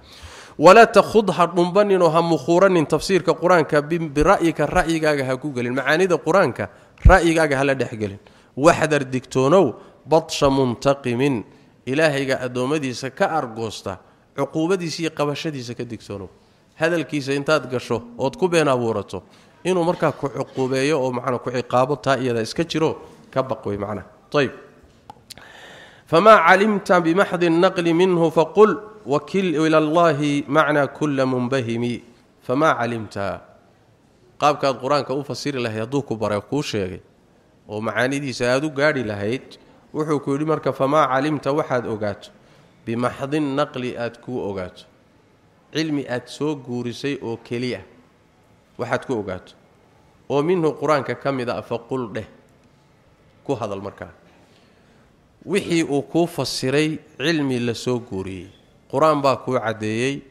walaa takhud ha dhumbaninoo ha mukhuuranin tafsiirka qur-aanka bira'yika ra'yigaaga ha ku gelin macaanida qur-aanka ra'yigaaga hala dhexgelin waxdar digtoonow badsha muntaqimin ilaahayga addoommadiisa ka argoosta cuquubadiisa iyo qabashadiisa ka digtoonow hadalkiisa intaad gasho ood ku been abuurato inuu markaa ku cuquubeeyo oo macnaa ku ciqaabo taa iyada iska jiro ka baq wey macnaha ayb famaa calimta bimaxdi naqli minhu faqul wakil ila allahi macnaa kula munbahimi famaa calimta qaabkaad qur-aanka u fasiri lahayd hadduu ku bare kuu sheegay oo macaanidiisa aada u gaadhi lahayd wuxuu ku yidhi marka famaa calimta waxaad ogaato bimaxdin naqli aad kuu ogaato cilmi aad soo guurisay oo keliya waxaad ku ogaato oo minhu qur-aanka ka mid a faqul dheh ku hadal markaa wixii uu kuu fasiray cilmi la soo guuriyey qur-aan baa kuu caddeeyey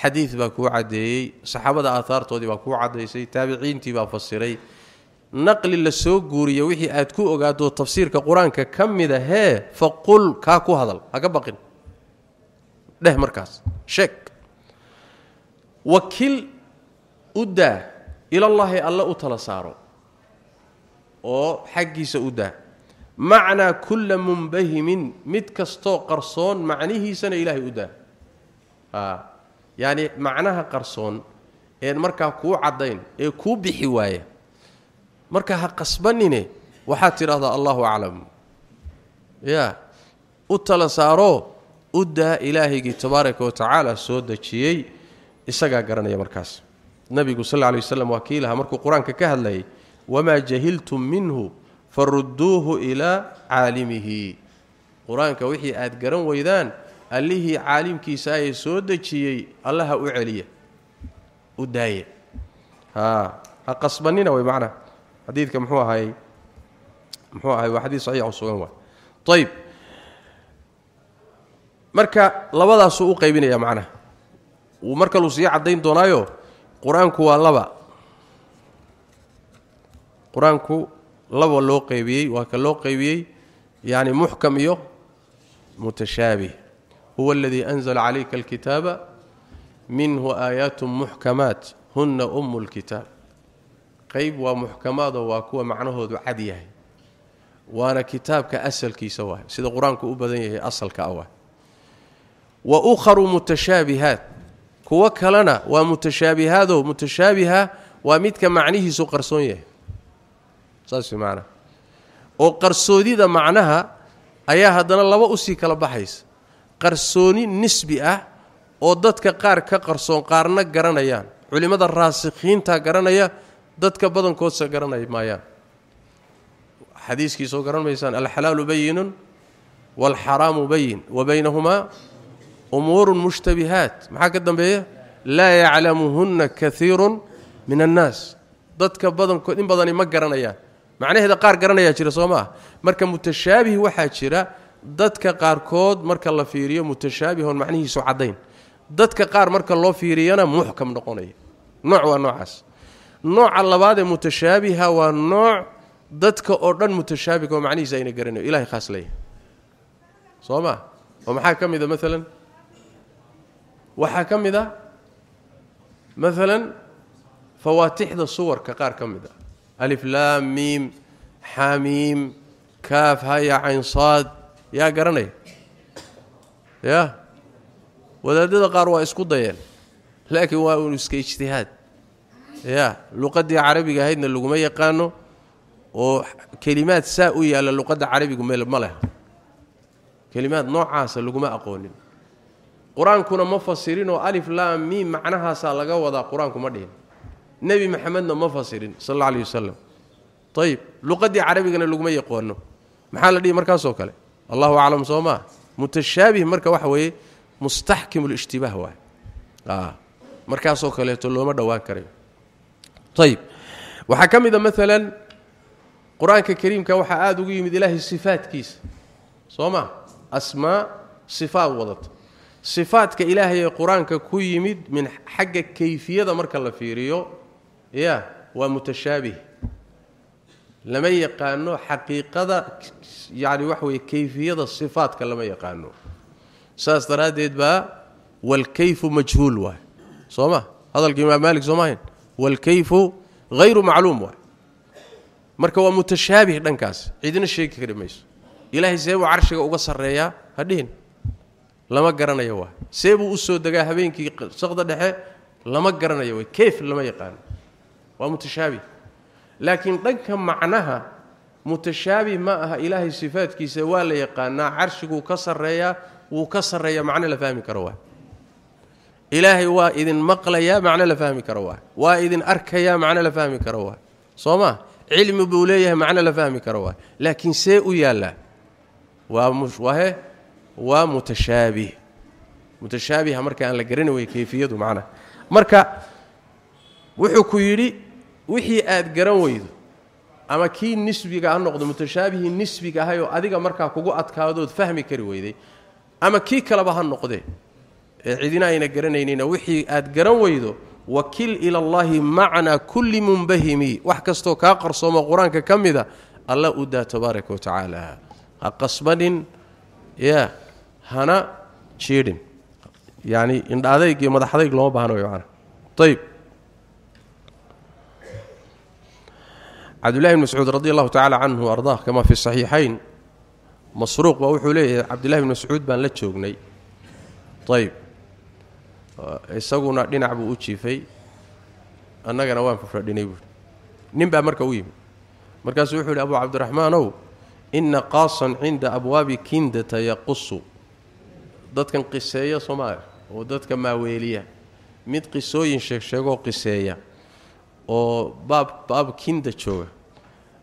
xadiid baa kuu caddeeyey saxaabada aahaartoodii baa kuu caddaysay taabiciintii baa fasiray naqli la soo guuriya wixii aad ku ogaato tafsiirka qur-aanka ka mida hee faqul kaa ku hadal haka baqin dheh markaas sheeg wakil u daa ilallaahi alle u tala saaro oo xaggiisa u daa macnaa kulla munbahimin mid kastoo qarsoon macnihiisana ilaahay u daa yacni macnaha qarsoon een markaa kuu caddayn ee kuu bixi waaya marka ha qasbanine waxaad tidhahdaa allahu aclam ya u tala saaroo u daa ilaahaygii tabaaraka wa tacaala soo dejiyey isagaa garanaya markaas nabigu sal lla lay waslam waa kii lahaa markuu qur-aanka ka hadlayay wamaa jahiltum minhu farudduuhu ilaa caalimihi qur-aanka wixii aad garan weydaan allihii caalimkiisa ayay soo dejiyey allaha u celiya u daaya ha qasbanina way macnaha xadiidka muxuu ahay muxuu ahay waa xadiid saxiix u sugan waay. Ayib marka labadaasuu u qaybinaya macnaha wuu mar kaluu sii caddayn doonaayo qur'aanku waa laba. Qur'aanku laba loo qaybiyey waa ka loo qaybiyey yacni muxkam iyo mutashaabih. Huwa aladii anzala calayka alkitaaba minhu aayaat muxkamaat huna umu lkitaab qayb waa muxkamaadoo waa kuwa macnahoodu cad yahay waana kitaabka asalkiisa waay sida qur-aanku u badan yahay asalka ah waay wa ukharu mutashaabihaat kuwo kalena waa mutashaabihaado mutashaabiha waa midka macnihiisu qarsoon yahay saas macnaha oo qarsoodida macnaha ayaa haddana laba usii kala baxaysa qarsooni nisbi ah oo dadka qaar ka qarsoon qaarna garanayaan culimmada raasikhiinta garanaya dadka badankoodsa garanay maayaan xadiiskiisoo garan maysaan alxalaalu bayinun waalxaraamu bayin wa baynahumaa umuurun mushtabihaat maxaa ka dambeeya laa yaclamuhunna kaiirun min annaas dadka badankood in badani ma garanayaan macnaheeda qaar garanayaa jira soo maaha marka mutashaabih waxaa jira dadka qaarkood marka la fiiriyo mutashaabihon macnihiisu caddayn dadka qaar marka loo fiiriyana muxkam noqonaya nooc waa noocaas نوع على بعض متشابهة ونوع ددك أو دن ومعني زين قرن الهي خاص لي صوما ومحاكم اذا مثلا وحاكم اذا مثلا فواتح الصور كقار كم اذا الف لام ميم حاميم كاف هاي عين صاد يا قرني يا وذا ددك قروا اسكو ديان لكن هو اسكو اجتهاد ya luqaddii carabiga ahaydna laguma yaqaano oo kelimaad saa u yaalla luqadda carabigu meel ma leha kelimaad noocaasa laguma aqoonin qur-aankuna ma fasirin oo alif laam miim macnahaasaa laga wadaa qur-aanku ma dhihin nebi maxamedna ma fasirin sal alla aleyh wasalam ayib luqaddii carabigana laguma yaqoono maxaa la dhihi markaasoo kale allahu aclam soo maa mutashaabih marka waxa weeye mustaxkim lishtibaah waay markaasoo kaleeto looma dhowaan karayo ayib waxaa ka mid a maalan qur-aanka kariimka waxaa aada ugu yimid ilaahay sifaadkiisa soo ma asmaa sifaad wadata sifaadka ilaahay ee qur-aanka ku yimid min xagga kayfiyada marka la fiiriyo ya waa mutashaabih lama yaqaano xaqiiqada yani waxa weye kayfiyada sifaadka lama yaqaano saas daraaddeed baa walkayfu majhuul waay soo ma hadalka imaam maalik soo maahayn walkayfu hayru macluum waay marka waa mutashaabih dhankaas cidina sheegi kari mayso ilaahay see buu carshiga uga sarreeyaa ha dhihin lama garanayo waay see buu u soo degaa habeenkii saqda dhexe lama garanayo waay kayf lama yaqaano waa mutashaabih laakiin dhanka macnaha mutashaabih ma aha ilaahay sifaadkiisa waa la yaqaanaa carshiguu ka sarreeyaa wuu ka sarreeya macno la fahmi karo waay إلهي وإذن مقليا معنى لفهمك رواه. وإذن أركيا معنى لفهمك رواه. صوما؟ علم بولية معنى لفهمك رواه. لكن سيئو يالا. ومشوه ومتشابه. متشابه مركا أن لقرنه كيفيته معنى. مركا وحو كيري وحي أدقران ويدو ama keen nisbiga aan noqdo mutashabihi nisbiga hayo adiga marka kugu adkaado fahmi kari wayday ama ki kalaba han noqdee عيدنا اين غرانينا وخي آد غران ويدو وكيل إلى الله معنا كل منبهمي وحكستو كا قرسوما قرانك كميدا. الله ودا تبارك وتعالى. قصبن يا هنا شيدين يعني إن دادايك مدخدايك لو باهنا ويعان طيب. عبد الله بن مسعود رضي الله تعالى عنه وأرضاه كما في الصحيحين. مسروق ووحوا له عبد الله بن مسعود بان لا جوقني طيب. Isaguna dhinac buu u jiifay annagana waan fafadhinay buui nin baa marka u yimid markaasuu wuxuu yidhi abu cabdiraxmaanow inna qaasan cinda abwaabi kindata yaqusu dadkan qiseeya soomaaliya oo dadka maaweeliya mid qisooyin sheegsheegoo qiseeya oo baab baab kinda jooga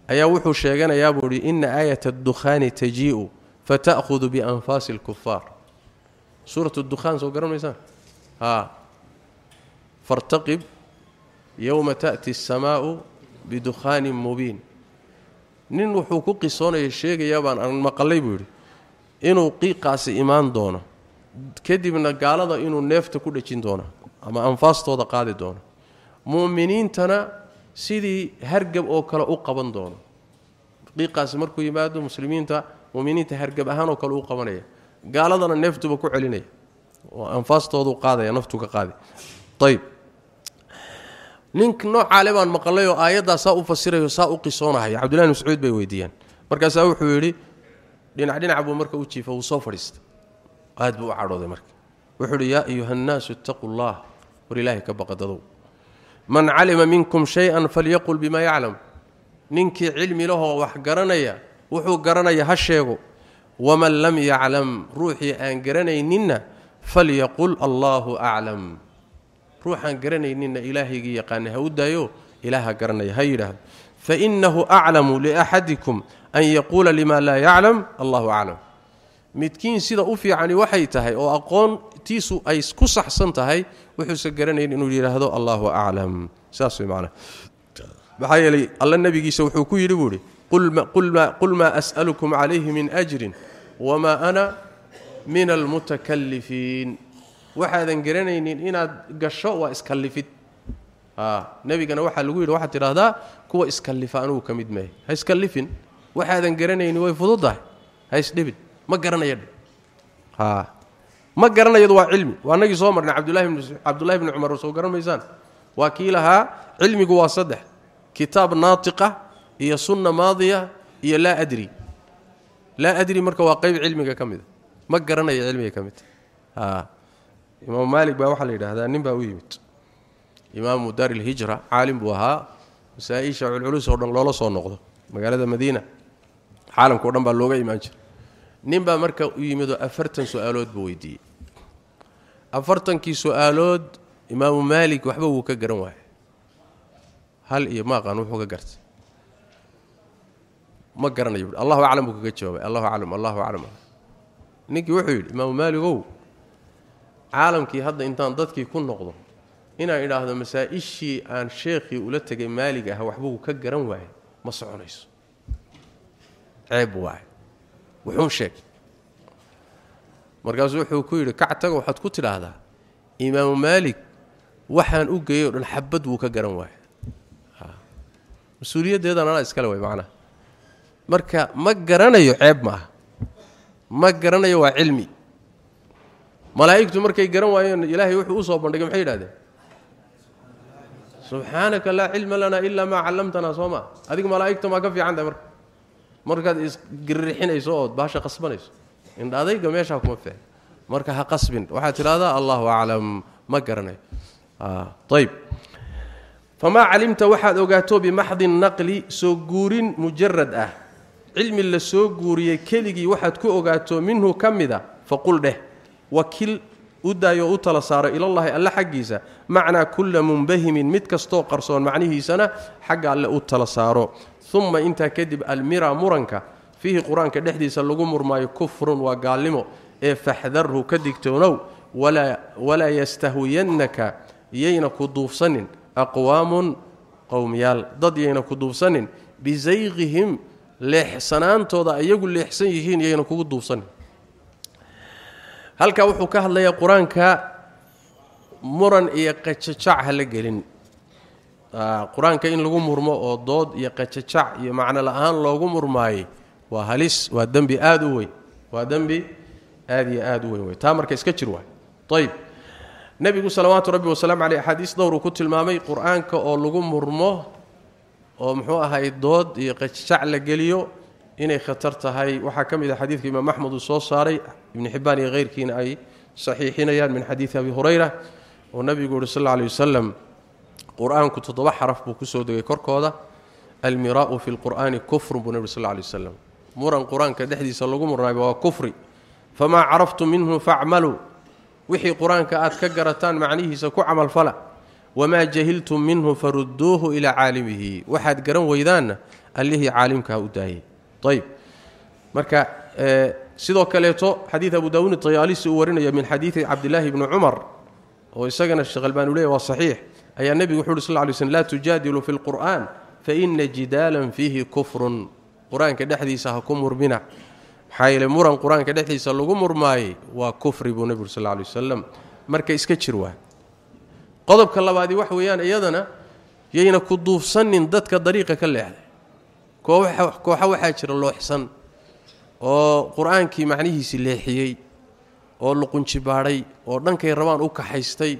ayaa wuxuu sheeganayaa buu ihi ina aayata addukhaani tajii'u fata'hudu bianfaasi alkufaar suurat dukhaan soo garan maysaan ها. فارتقب يوم تأتي السماء بدخان مبين. نين وحقوق قيسون الشيخ شيغ يابان أن مقلي بوري. إنو قيقاس إيمان دونا. كديبنا قال إنو نيفته كدجين دون أما انفاستو دا قادي دونا. مؤمنين تنا سيدي هرجب أو كلا أو قبن دونا. قيقاس مركو يمادو مسلمين تا مؤمنين تهرغب اهانو كلا أو قبنيه غالدنا نيفته بو كخلينيه anfaastoodu qaadaya naftu ka qaadi ayb nink noocaale baan maqalay oo aayaddaa saa u fasirayo saa u qisoonahaya cabdullahi mascuud bay weydiiyeen markaasaa wuxuu yidhi dhinac dhinac buu marka u jiifa wuu soo fadhiistay aad buu u cadhooday marka wuxuu yidhi yaa ayuha nnaasu ittaquu llah war ilaahay ka baqadadow man calima minkum shay-an falyaqul bimaa yaclam ninkii cilmi lahoo wax garanaya wuxuu garanaya ha sheego waman lam yaclam ruuxii aan garanayninna falyaqul allaahu aclam ruuxaan garanayninna ilaahaygii yaqaana ha u daayo ilaaha garanaya ha yidhaahdo fainahu aclamu liaxadikum an yaquula lima laa yaclam allahu aclam midkiin sida u fiicani waxay tahay oo aqoontiisu ay ku saxsan tahay wuxuusa garanayn inuu yidhaahdo allahu aclam saas way macnaha maxaa yeelay alla nebigiisa wuxuu ku yidhi buu idhi qul maa as'alukum calayhi min ajrin wamaa ana من المتكلفين. وحدا غرينين ان اد واسكلفت آه نبي كان واحد لو واحد وحا تيرهدا كو اسكلف انو كميد ما هي إسكلفين. وحدا غرينين وي فودا هي اسدبت ما يد. آه. ما غرنيد يد. علمي. وأنا سو مرنا عبد الله بن عبد الله بن عمر سو غرن ميزان وكيلها علمي قوا صدح. كتاب ناطقة. هي سنة ماضية. هي لا أدري. لا أدري مركه واقيب علمك كميد ma garanaya cilmiga ka midta imaamu maalik baa waxaa la yidhaahdaa nin baa u yimid imaamu daar ilhijra caalim buu ahaa masaa-isha culculus oo dhan loola soo noqdo magaalada madiina caalamka o dhan baa looga imaan jira nin baa marka u yimidoo afartan su-aalood buu weydiiyey afartankii su-aalood imaamu maalik waxba wuu ka garan waayay hal iyo ma aqaan wuxuu ka gartay ma garanayo allahu aclam buu kaga jawaabay allahu aclam allahu aclam ninkii wuxuu yidhi imaamu maaligow caalamkii hadda intaan dadkii ku noqdo inaan idhaahdo masaa-ishii aan sheekhii ula tegay maalig ah waxbuu ka garan waayay ma soconayso. Ceeb waay wuxuun sheeg markaasuu wuxuu ku yidhi kac tago waxaad ku tidhaahdaa imaamu maalik waxaan u geeyey o dhan xabad wuu ka garan waaya mas'uuliyaddeedan anaa iskale way macnaha marka ma garanayo ceeb ma ma garanayo waa cilmi malaa'igtu markay garan waayeen ilaahay wuxuu u soo bandhigay maxay yidhahdeen subxaanaka laa cilma lanaa ilaa maa callamtanaa soo maa adiga malaa'igta maa ka fiican tahay marka markaad isgiririxinayso ood baasha qasbanayso indhaadayga meeshaa kuma fiican marka ha qasbin waxaad tidhahdaa allahu aclam ma garanayo ayb famaa calimta waxaad ogaato bimaxdi naqli soo guurin mujarad ah cilmi la soo guuriyey keligii waxaad ku ogaato minhu ka mida faqul dheh wakil u daayo u tala saaro ilallahi alle xaggiisa macnaa kulla munbahimin mid kastoo qarsoon macnihiisana xagga alle u tala saaro uma intaa kadib almira muranka fiihi qur-aanka dhexdiisa lagu murmaayo kufrun waa gaalnimo ee faxdarhu ka digtoonow walaa yastahwiyannaka yayna ku duufsanin aqwaamun qowmiyaal dad yayna ku duufsanin bisayqihim leexsanaantooda iyagu leexsan yihiin yayna kugu duufsanin halkaa wuxuu ka hadlayaa qur'aanka muran iyo qajajac ha la gelin. Qur'aanka in lagu murmo oo dood iyo qajajac iyo macno la'aan loogu murmaayey waa halis waa dembi aada u weyn waa dembi aada iyo aada u weyn wey taa marka iska jir waay. Ayb nebigu salawaatu rabbi wasalaamu caleyh axaadiis dhowruu ku tilmaamay qur'aanka oo lagu murmo oo muxuu ahay dood iyo qajajac la geliyo inay khatar tahay waxaa ka mid ah xadiidka imaam axmed uu soo saaray ibni xibbaan iyo keyrkiina ay saxiixinayaan min xadiidi abi hurayra oo nebigu yuhi sal alla aley wasalam qur-aanku toddoba xaraf buu kusoo degay korkooda almiraa'u fi lqur'aani kufrun buu nebi sal alla aley wasalam muran qur-aanka dhexdiisa lagu murnaayba waa kufri famaa caraftum minhu facmaluu wixii qur-aanka aad ka garataan macnihiisa ku camalfala wamaa jahiltum minhu farudduuhu ilaa caalimihi waxaad garan weydaanna allihii caalimkaha u daayay ayb marka sidoo kaleeto xadiid abu daawuud tayaalisi uu warinaya min xadiidi cabdilaahi bni cumar oo isagana sheekh albaan uu leeya waa saxiix ayaa nebigu wuxu uhi sal ly slm laa tujaadilu fi lqur'an faina jidaalan fiihi kufrun qur-aanka dhexdiisa ha ku murmina maxaa yeele muran qur-aanka dhexdiisa lagu murmaayey waa kufri buu nebigu sal lay wasalam marka iska jir waa qodobka labaadii wax weeyaan iyadana yayna ku duufsanin dadka dariiqa ka leexday kooxa waxaa jira looxsan oo qur-aankii macnihiisii leexiyey oo luqunjibaadhay oo dhankay rabaan u kaxaystay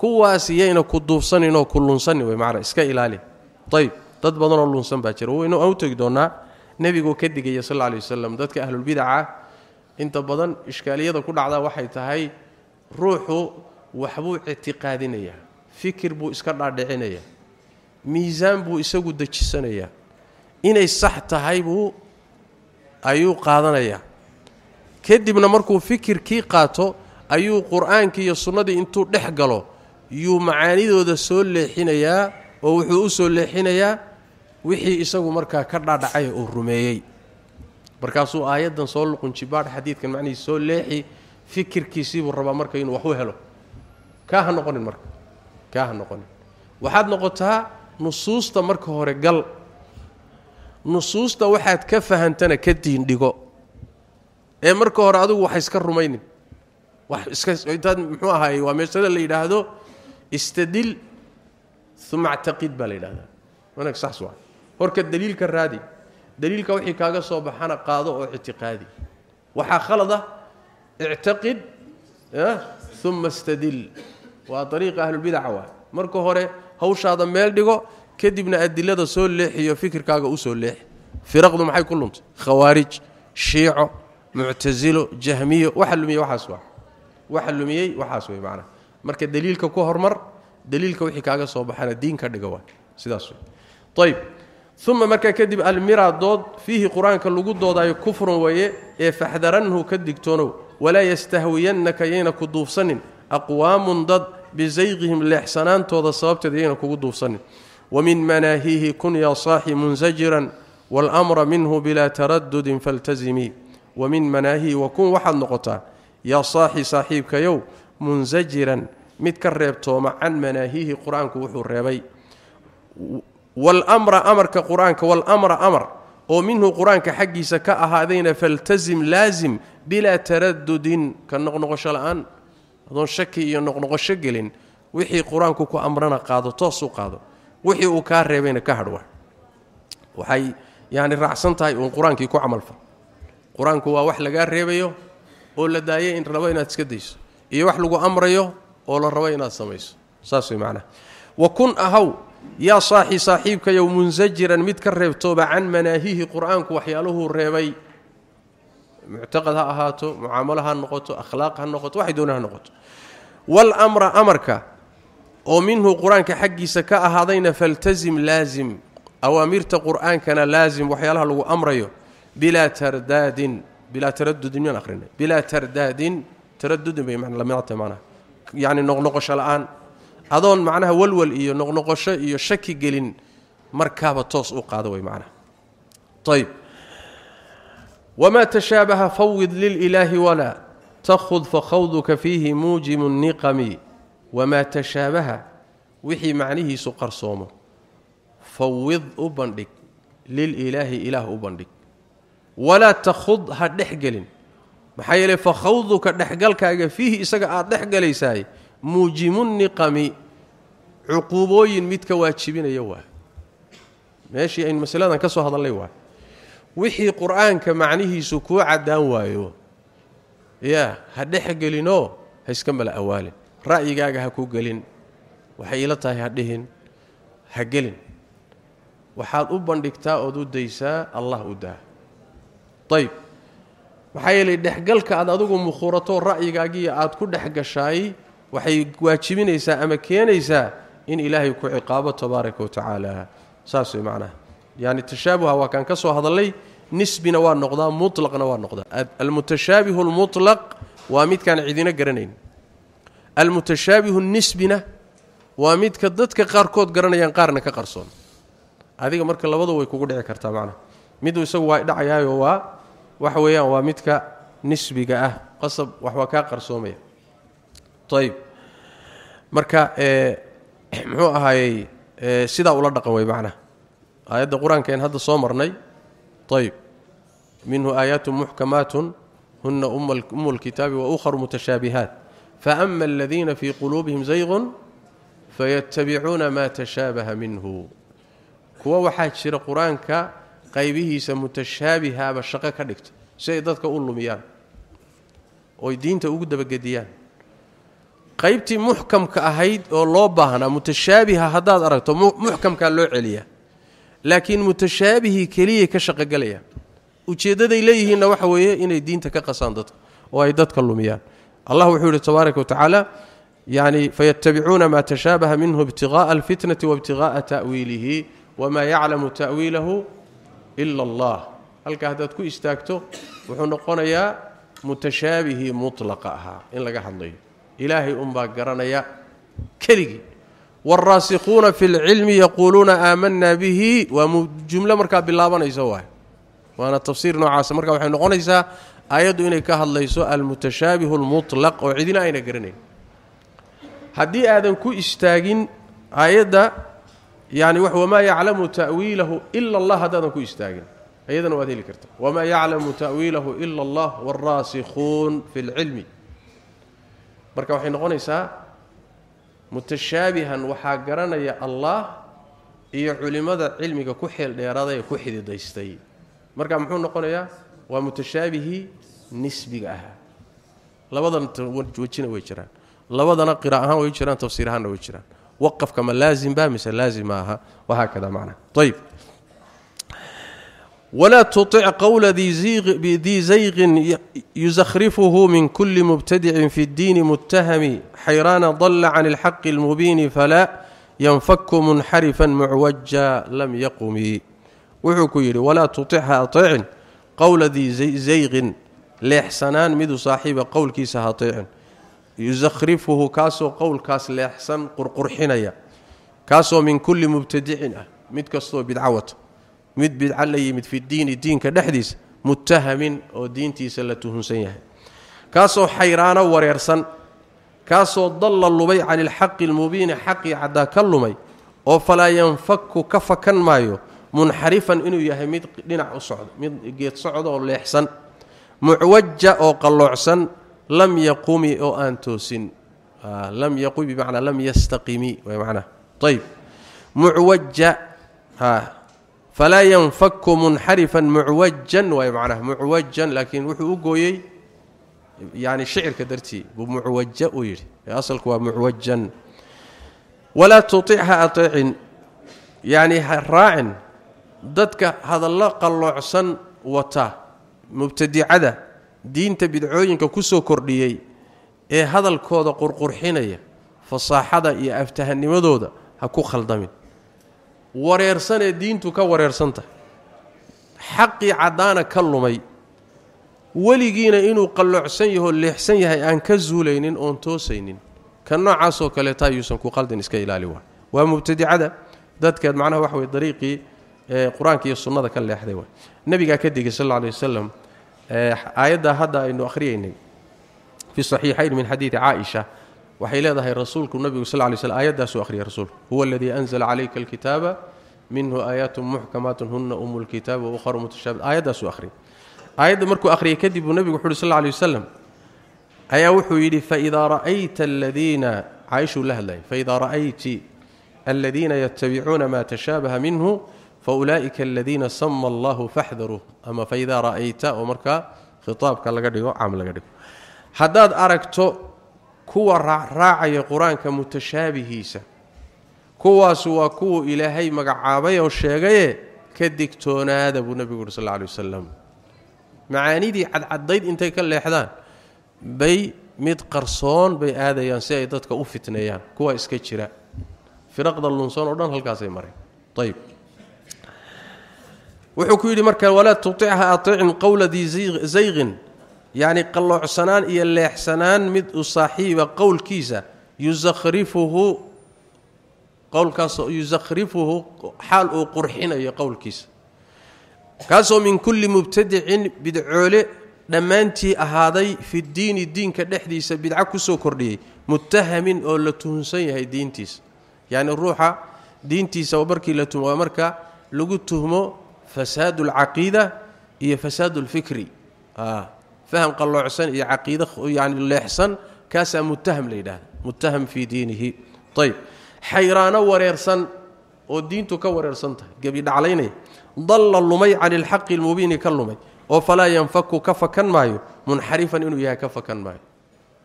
kuwaas yayna ku duufsanin oo ku lunsanin wey macnaa iska ilaali ayb dad badanoo lunsan baa jira waynu aan u tegi doonnaa nebiguu ka digaya sal alla alay wasalam dadka ahlulbidaca inta badan ishkaaliyada ku dhacdaa waxay tahay ruuxu waxbuu ictiqaadinayaa fikir buu iska dhaadhicinayaa miisaan buu isagu dejisanayaa inay sax tahay buu ayuu qaadanayaa kadibna markuu fikirkii qaato ayuu qur'aankii iyo sunnadii intuu dhex galo yuu macaanidooda soo leexinayaa oo wuxuu u soo leexinayaa wixii isagu markaa ka dhaadhacay uu rumeeyey. Markaasuu aayaddan soo luqunjibaadh xadiidkan macnihiis soo leexi fikirkiisiibuu rabaa marka inuu wax u helo. Kaa ha noqonin marka kaa ha noqonin waxaad noqotaa nusuusta marka hore gal nusuusta waxaad ka fahantana ka diindhigo ee marka hore adigu wax iska rumaynin wax iska intaad muxuu ahaay waa meesada la yidhaahdo istadil uma actaqid baa la yidhahdaa wanag sax waa horka daliilka raadi daliilka wixii kaaga soo baxana qaado oo ictiqaadi waxaa khalada ictaqid uma istadil waa ariiqa ahlulbidaca waa marka hore hawshaada meel dhigo kadibna adilada soo leexiyo fikirkaaga usoo leexi firaqdu maxay ku luntay khawaarij shiico muctasilo jahmiyo waxa lumiyey waxaas waa waxa lumiyey waxaas wey macnaha marka daliilka ku hormar daliilka wixii kaaga soo baxana diin ka dhiga waa sidaas wey ayb uma markaa kadib almiraa dood fiihi qur-aanka lagu doodaayo kufrun weeye ee faxdaranhu ka digtoonow walaa yastahwiyannaka yayna ku duufsanin أقوام ضد بزيغهم الاحسانان توضى سببت دين كوغو دوفسن ومن مناهيه كن يا صاحي منزجرا والأمر منه بلا تردد فالتزمي. ومن مناهي وكن وحد نقطة. يا صاحي صاحبك يو منزجرا. متكرب مع عن مناهيه قرآن كوحو ريبي والأمر أمر قرانك والأمر أمر. ومنه منه قرانك حقيسه هذين فالتزم لازم بلا تردد. كنقنقش الآن. Adoon shaki iyo noqnoqosho gelin wixii qur-aanku ku amrana qaado toos u qaado wixii uu kaa reebayna ka hadhwa waxay yani raacsan tahay uun qur-aankii ku camalfal qur-aanku waa wax lagaa reebayo oo la daayay in rabo inaad iska dayso iyo wax lagu amrayo oo la rabo inaad samayso saas way macnaha wa kun ahaw yaa saaxi saaxiibkayow munsajiran mid ka reebtooba can manaahihi qur-aanku waxyaaluhuu reebay معتقدها هاتو معاملها نقطو أخلاقها نقطو واحد دونها نقطة والأمر أمرك. ومنه قرآن قرانك سكاء هذين فالتزم لازم. اوامر قرآنك كان لازم وحيالها لو أمريو. بلا ترداد بلا تردد من آخرين. بلا ترداد تردد بمعنى لم يعطي معنى. يعني نقنقش الآن. هذون معناها ولول اي نقنقش اي شكي جلين مركابه توس أو قاده وي معنى. طيب. وما تشابه فوض للإله ولا. تخذ فخوضك فيه موجم النقم. وما تشابه وحي معنيه سقر صومه. فوض وبندق للإله إله وبندق ولا تخض هدخجل بحيل فخوضك دخجلك فيه اسغا يساي موجم النقم. عقوبوين متك واجبين يا واه ماشي ان مثلا كسو هذا لي واه wixii qur-aanka macnihiisu kuu caddaan waayo yaa ha dhex gelinoo ha iska mala awaalin ra'yigaaga ha ku gelin waxay ila tahay ha dhihin ha gelin waxaad u bandhigtaa ood u daysaa allah u daa ayb maxaa yeelay dhexgalka aad adigu mukhuurato ra'yigaagiiyo aad ku dhex gashaay waxay waajibinaysaa ama keenaysaa in ilaahay ku ciqaabo tabaaraka wa tacaala saas way macnaha يعني التشابه هو كان كسو هذا لي نسبي نوار نقضى مطلق نوار نقضى المتشابه المطلق واميد كان عيدنا قرنين. المتشابه النسبي واميد كددك قاركود قرنين يعني قارنا كقرصون. هذه مرك لبدا وي كوغ دحي كارتا معنا. ميدو يسو واي دحيا هو واخ ويان واميدكا نسبي أه. قصب واخ وكا قرصوميه طيب. مركا إيه مخو اهي إيه سدا ولا دقه وي معناه آيات القرآن كأن هذا صومرني طيب. منه آيات محكمات هن أم الكتاب وأخر متشابهات. فأما الذين في قلوبهم زيغ فيتبعون ما تشابه منه. هو واحد شر القرآن قيبه سمتشابها بشقة كدكت سيدتك أولميان ويدين تأوجد بقديان قيبتي محكم كأهيد أو لوبهنا متشابهة هذا أرى محكم كاللوع عليا. Laakiin mutashaabihii keliyay ka shaqogelaya ujeeddaday leeyihiinna waxa weeye inay diinta ka qasaan dadka oo ay dadka lumiyaan allah wuxuu yidhi tabaaraka wa tacaala yani fayatabicuuna maa tashaabaha minhu ibtiqaءa alfitnati waibtiqaءa ta'wiilihi wamaa yaclamu ta'wiilahu ila allah halkaa haddaad ku istaagto wuxuu noqonayaa mutashaabihii mutlaqa ahaa in laga hadlayo ilaahay unbaa garanaya keligii wاlraasikuuna fi اlcilmi yaquuluuna aamanaa bihi waa jumlo markaa bilaabanayso waay waana tafsiir noocaasa marka waxay noqonaysaa aayaddu inay ka hadlayso almutashaabihu اlmuطlaq oo cidina ayna garanayn haddii aadan ku istaagin aayadda yani wamaa yaclamu ta'wiilahu ila allah haddaadan ku istaagin iyadana waad heli karta wamaa yaclamu ta'wiilahu ila allah wاlraasikhuun fi اlcilmi marka waxay noqonaysaa mutashaabihan waxaa garanaya allah iyo culimmada cilmiga ku xeel dheeraday ee ku xididaystay. Marka muxuu noqonayaa? Waa mutashaabihii nisbiga ahaa labadana wejina way jiraan. Labadana qira ahaan way jiraan tafsiir ahaanna way jiraan. Waqafka ma laazim ba mise laazim ma aha? Wahaakada macnaha ayb ولا تطع قول ذي زيغ بذي زيغ يزخرفه من كل مبتدع في الدين متهم. حيران ضل عن الحق المبين فلا ينفك منحرفا معوجا لم يقم. وحكير ولا تطع طاع قول ذي زيغ. لاحسنان مد صاحب قول كيس طاع يزخرفه كاسو قول كاس لاحسن قرقر قرقرحنيا كاسو من كل مبتدع مد كاسو بدعوته mid bidco la yimid fi diini diinka dhexdiisa muttahamin oo diintiisa la tuhunsan yahay kaasoo xayraano wareersan kaasoo dalla lubay cani ilxaqi almubiini xaqii caddaa ka lumay oo falaa yanfaku ka fakan maayo munxarifan inuu yahay mid dhinac u socdo mid geed socdo oo leexsan mucwaja oo qalloocsan lam yaqumi oo aan toosin lam yaqumi bimacnaa lam yastaqimi way macnaha ayb mucwaja فلا ينفك منحرفا معوجا ويمعناه معوجا لكن وحو غويي يعني شعر كدرتي بمعوج وير أصلك معوجا. ولا تطيعها اطاع يعني راع. ضدك هذا الله قال لا قلوصن وتا مبتدعة. دينت بدعوينك كسو كرديي. اي هادلكوده قرقرحينيا فصاحة يا افتهنمودا ha ku khaldamin wareersanee diintu ka wareersantahay xaqii caddaana ka lumay. Weligiina inuu qalloocsan yahoo leexsan yahay aan ka zuulaynin oon toosaynin. Ka noocaasoo kaleeta yuusan ku qaldin iska ilaali waay waa mubtadicada dadkeed macnaha waxa wey dariiqii qur'aanka iyo sunnada ka leexday waay nebigaa ka digay صلى الله عليه وسلم aayaddaa hadda aynu akhriyaynay في الصحيحين من حديث عائشة waxay leedahay الرسول كن نبي صلى الله عليه وسلم. aayaad soo akhriyey rasuul. هو الذي أنزل عليك الكتاب منه آيات محكمات هن أم الكتاب وأخر متشابهات aayaad soo akhriyey. aayaad markuu akhriyey. kadib النبي صلى الله عليه وسلم. اي و خويدي فإذا رأيت الذين عايشوا لهله فإذا رأيت الذين يتبعون ما تشابه منه فأولئك الذين صم الله فاحذروا أما فإذا رأيت ومركا خطاب لغا دغو عام لغا حداد أركتو كو راعي قرآن كمتشابهيسا كو سوا كوا إلهي مغعابه أو شيغاي كدكتونا أبو النبي صلى الله عليه وسلم. معاني دي عد عديد انت كان لهدان بي ميد قرصون بي هذا سي ددك أو فتنيان كو اسك جيرا فرق دلنسون ودن هلكاس اي طيب. وحكوا لي مركا ولا تطيعها أطيع قول ذي زيغ زيغن يعني قلع سنان إيا اللي حسنان مد أصاحي وقول كيسا يزخرفه قول كاسو يزخرفه حال قرحين يا قول كيسا كاسو من كل مبتدع بدعولي دمانتي أهادي في الدين الدين كدحدي سبيد عكسو متهم أو لتهنسي هاي دينتيس. يعني الروح دينتيس وبركي وبركي لتوامركا لقد تهمو فساد العقيدة هي فساد الفكري. آه. فهم الله حسن يا عقيده يعني اللي حسن كاسا متهم له متهم في دينه. طيب حيران وريرسن ودينته كوريرسنت قبيل علينا ضل اللمي عن الحق المبين كلمي وفلا ينفك كفكا مايو منحرفا إنه يا كفكا ماي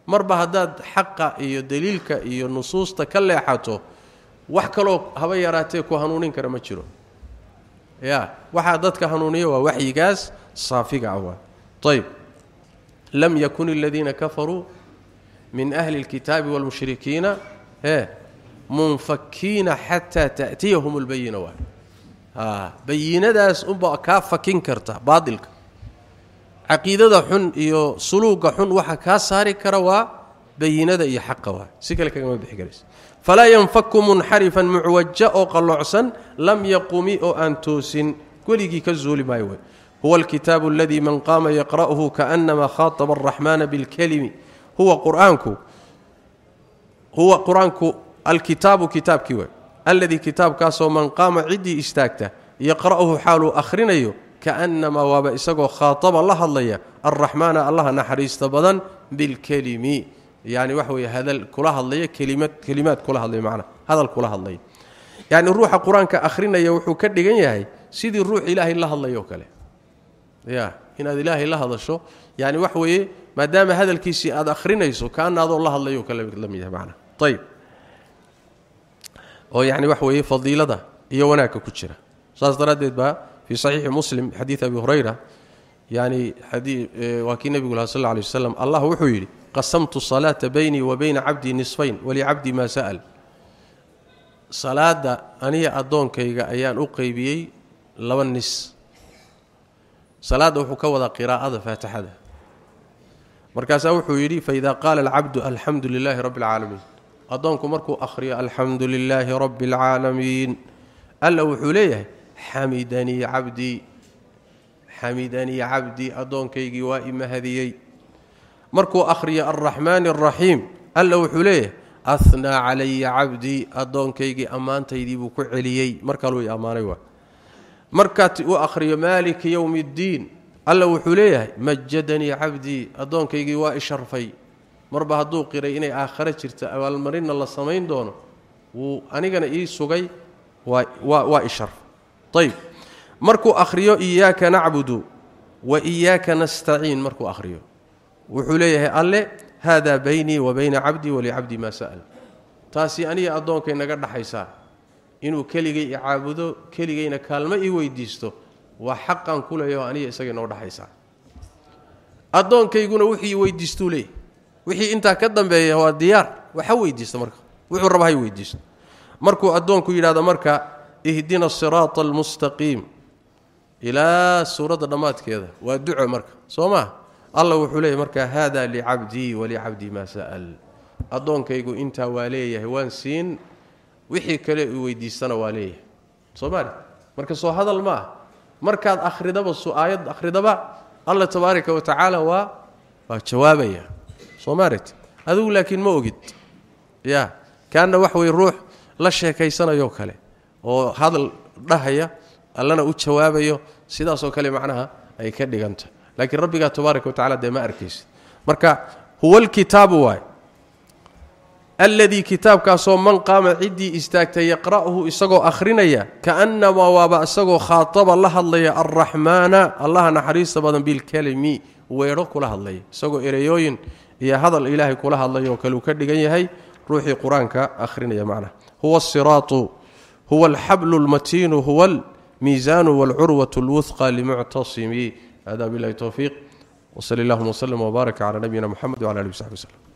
مربه هداد حق اي دليلك اي نصوص تكلحته wax kale haba yaraatay ku hanuunin kara ma jiro ya waxa dadka hanuuniyo waa waxyigaas saafiga ah waa لم يكن الذين كفروا من أهل الكتاب والمشركين ها منفكين حتى تأتيهم البينة. آه بينة داس ام با كافكين كرتا باطلك. عقيدة حن و سلوك حن وحكا كا ساري كرا وا بينه اي حقا سيكل كما بخريس فلا ينفك منحرفا معوجا أو قلعسن لم يقوم أو انتوسن كلغي كزولي ماي وي هو الكتاب الذي من قام يقرأه كأنما خاطب الرحمن بالكلم. هو قرآنك. هو قرآنك. الكتاب كتاب كتابك الذي كتاب سو من قام عدي إشتاكته. يقرأه حال اخرينه كأنما وابا اسقو خاطب الله الله الرحمن الله نحريست بدن بالكلم. يعني وحوي هذا الكلاه الله كلمات كلمات كلاه الله معنى هذا الكلاه الله يعني روح قرآنك اخرينه وحو كدغنيه سيدي الروح إله الله الله يوكله يا إن اد الله هذا هادشو يعني وحوي إيه؟ ما دام هذا الكيسي أد أخرينيسو كأن اد الله لا يكلم لميه معنا. طيب. أو يعني وحوي إيه؟ فضيلته هي وناك كجيره أستاذ تردد با في صحيح مسلم حديث أبي هريرة يعني حديث إيه، واكين النبي صلى الله عليه وسلم الله وحوي قسمت الصلاة بيني وبين عبدي نصفين ولعبدي ما سأل. صلاة أني ادونكيغا أيان أو قيبيي لبن نصف صلاه و هو قراءه فاتحة مركاسا و هو يري فاذا قال العبد الحمد لله رب العالمين اظنكم مركو اخري الحمد لله رب العالمين الا و ليه حمدني عبدي حمدني عبدي اظنكي و ايما هديي مركو اخري الرحمن الرحيم الا و ليه اثنى علي عبدي اظنكي امانتيدي بو كعليي مركا لو يامانيو markaad u akhriyo maaliki yowmi ddiin alla wuxuu leeyahay majadanii cabdii addoonkaygii waa i sharfay marba hadduu qiray inay aakhare jirta abaalmarinna la samayn doono wuu anigana ii sugay waa i sharf ayb markuu akhriyo iyaaka nacbudu wa iyaaka nastaciin markuu akhriyo wuxuu leeyahay alle haadaa baynii wa bayna cabdii walicabdii maa sa'al taasi aniga addoonkay naga dhaxaysaa inuu keligay i caabudo keligayna kaalmo ii weydiisto waa xaqan ku leeyaho aniga isaga inoo dhaxaysaa addoonkayguna wixii weydiistuu leeyahy wixii intaa ka dambeeya waa diyaar waxa weydiista marka wuxuu raba hay weydiisto markuu addoonku yidhahdo marka ihdina asiraata almustaqiim ilaa suuradda dhammaadkeeda waa duco marka soo maa allah wuxuu leeyahy marka haada licabdii walicabdii maa sa'al addoonkaygu intaa waa leeyahay waan siin wixii kale uu weydiistana waa leeyahay. Soo maali marka soo hadal ma ah markaad akhridaba su aayad akhridaba alla tabaaraka wa tacaala waa waa jawaabaya. Soo maaret adigu laakiin ma ogid. Ya kaanna wax wey ruux la sheekaysanayoo kale oo hadal dhahaya allana u jawaabayo sidaasoo kale macnaha ay ka dhiganta. Laakiin rabbigaa tabaaraka wa tacala dee ma arkaysid. Marka هو الكتاب waay الذي kitaabkaasoo من قام ciddii istaagta يقرأه isagoo akhrinaya كأنما waaba ba خاطب الله الله الرحمن. الله naxariista badan بالكلم weeyo kula hadlay isagoo ereyo يا هذا الإله كل هادلي أو كلو كدغن يحي روحي قرآنك اخرينيا معنا. هو الصراط هو الحبل المتين هو الميزان والعروة الوثقى لمعتصمي. هذا بالله توفيق وصلى الله وسلم وبارك على نبينا محمد وعلى آله وصحبه وسلم.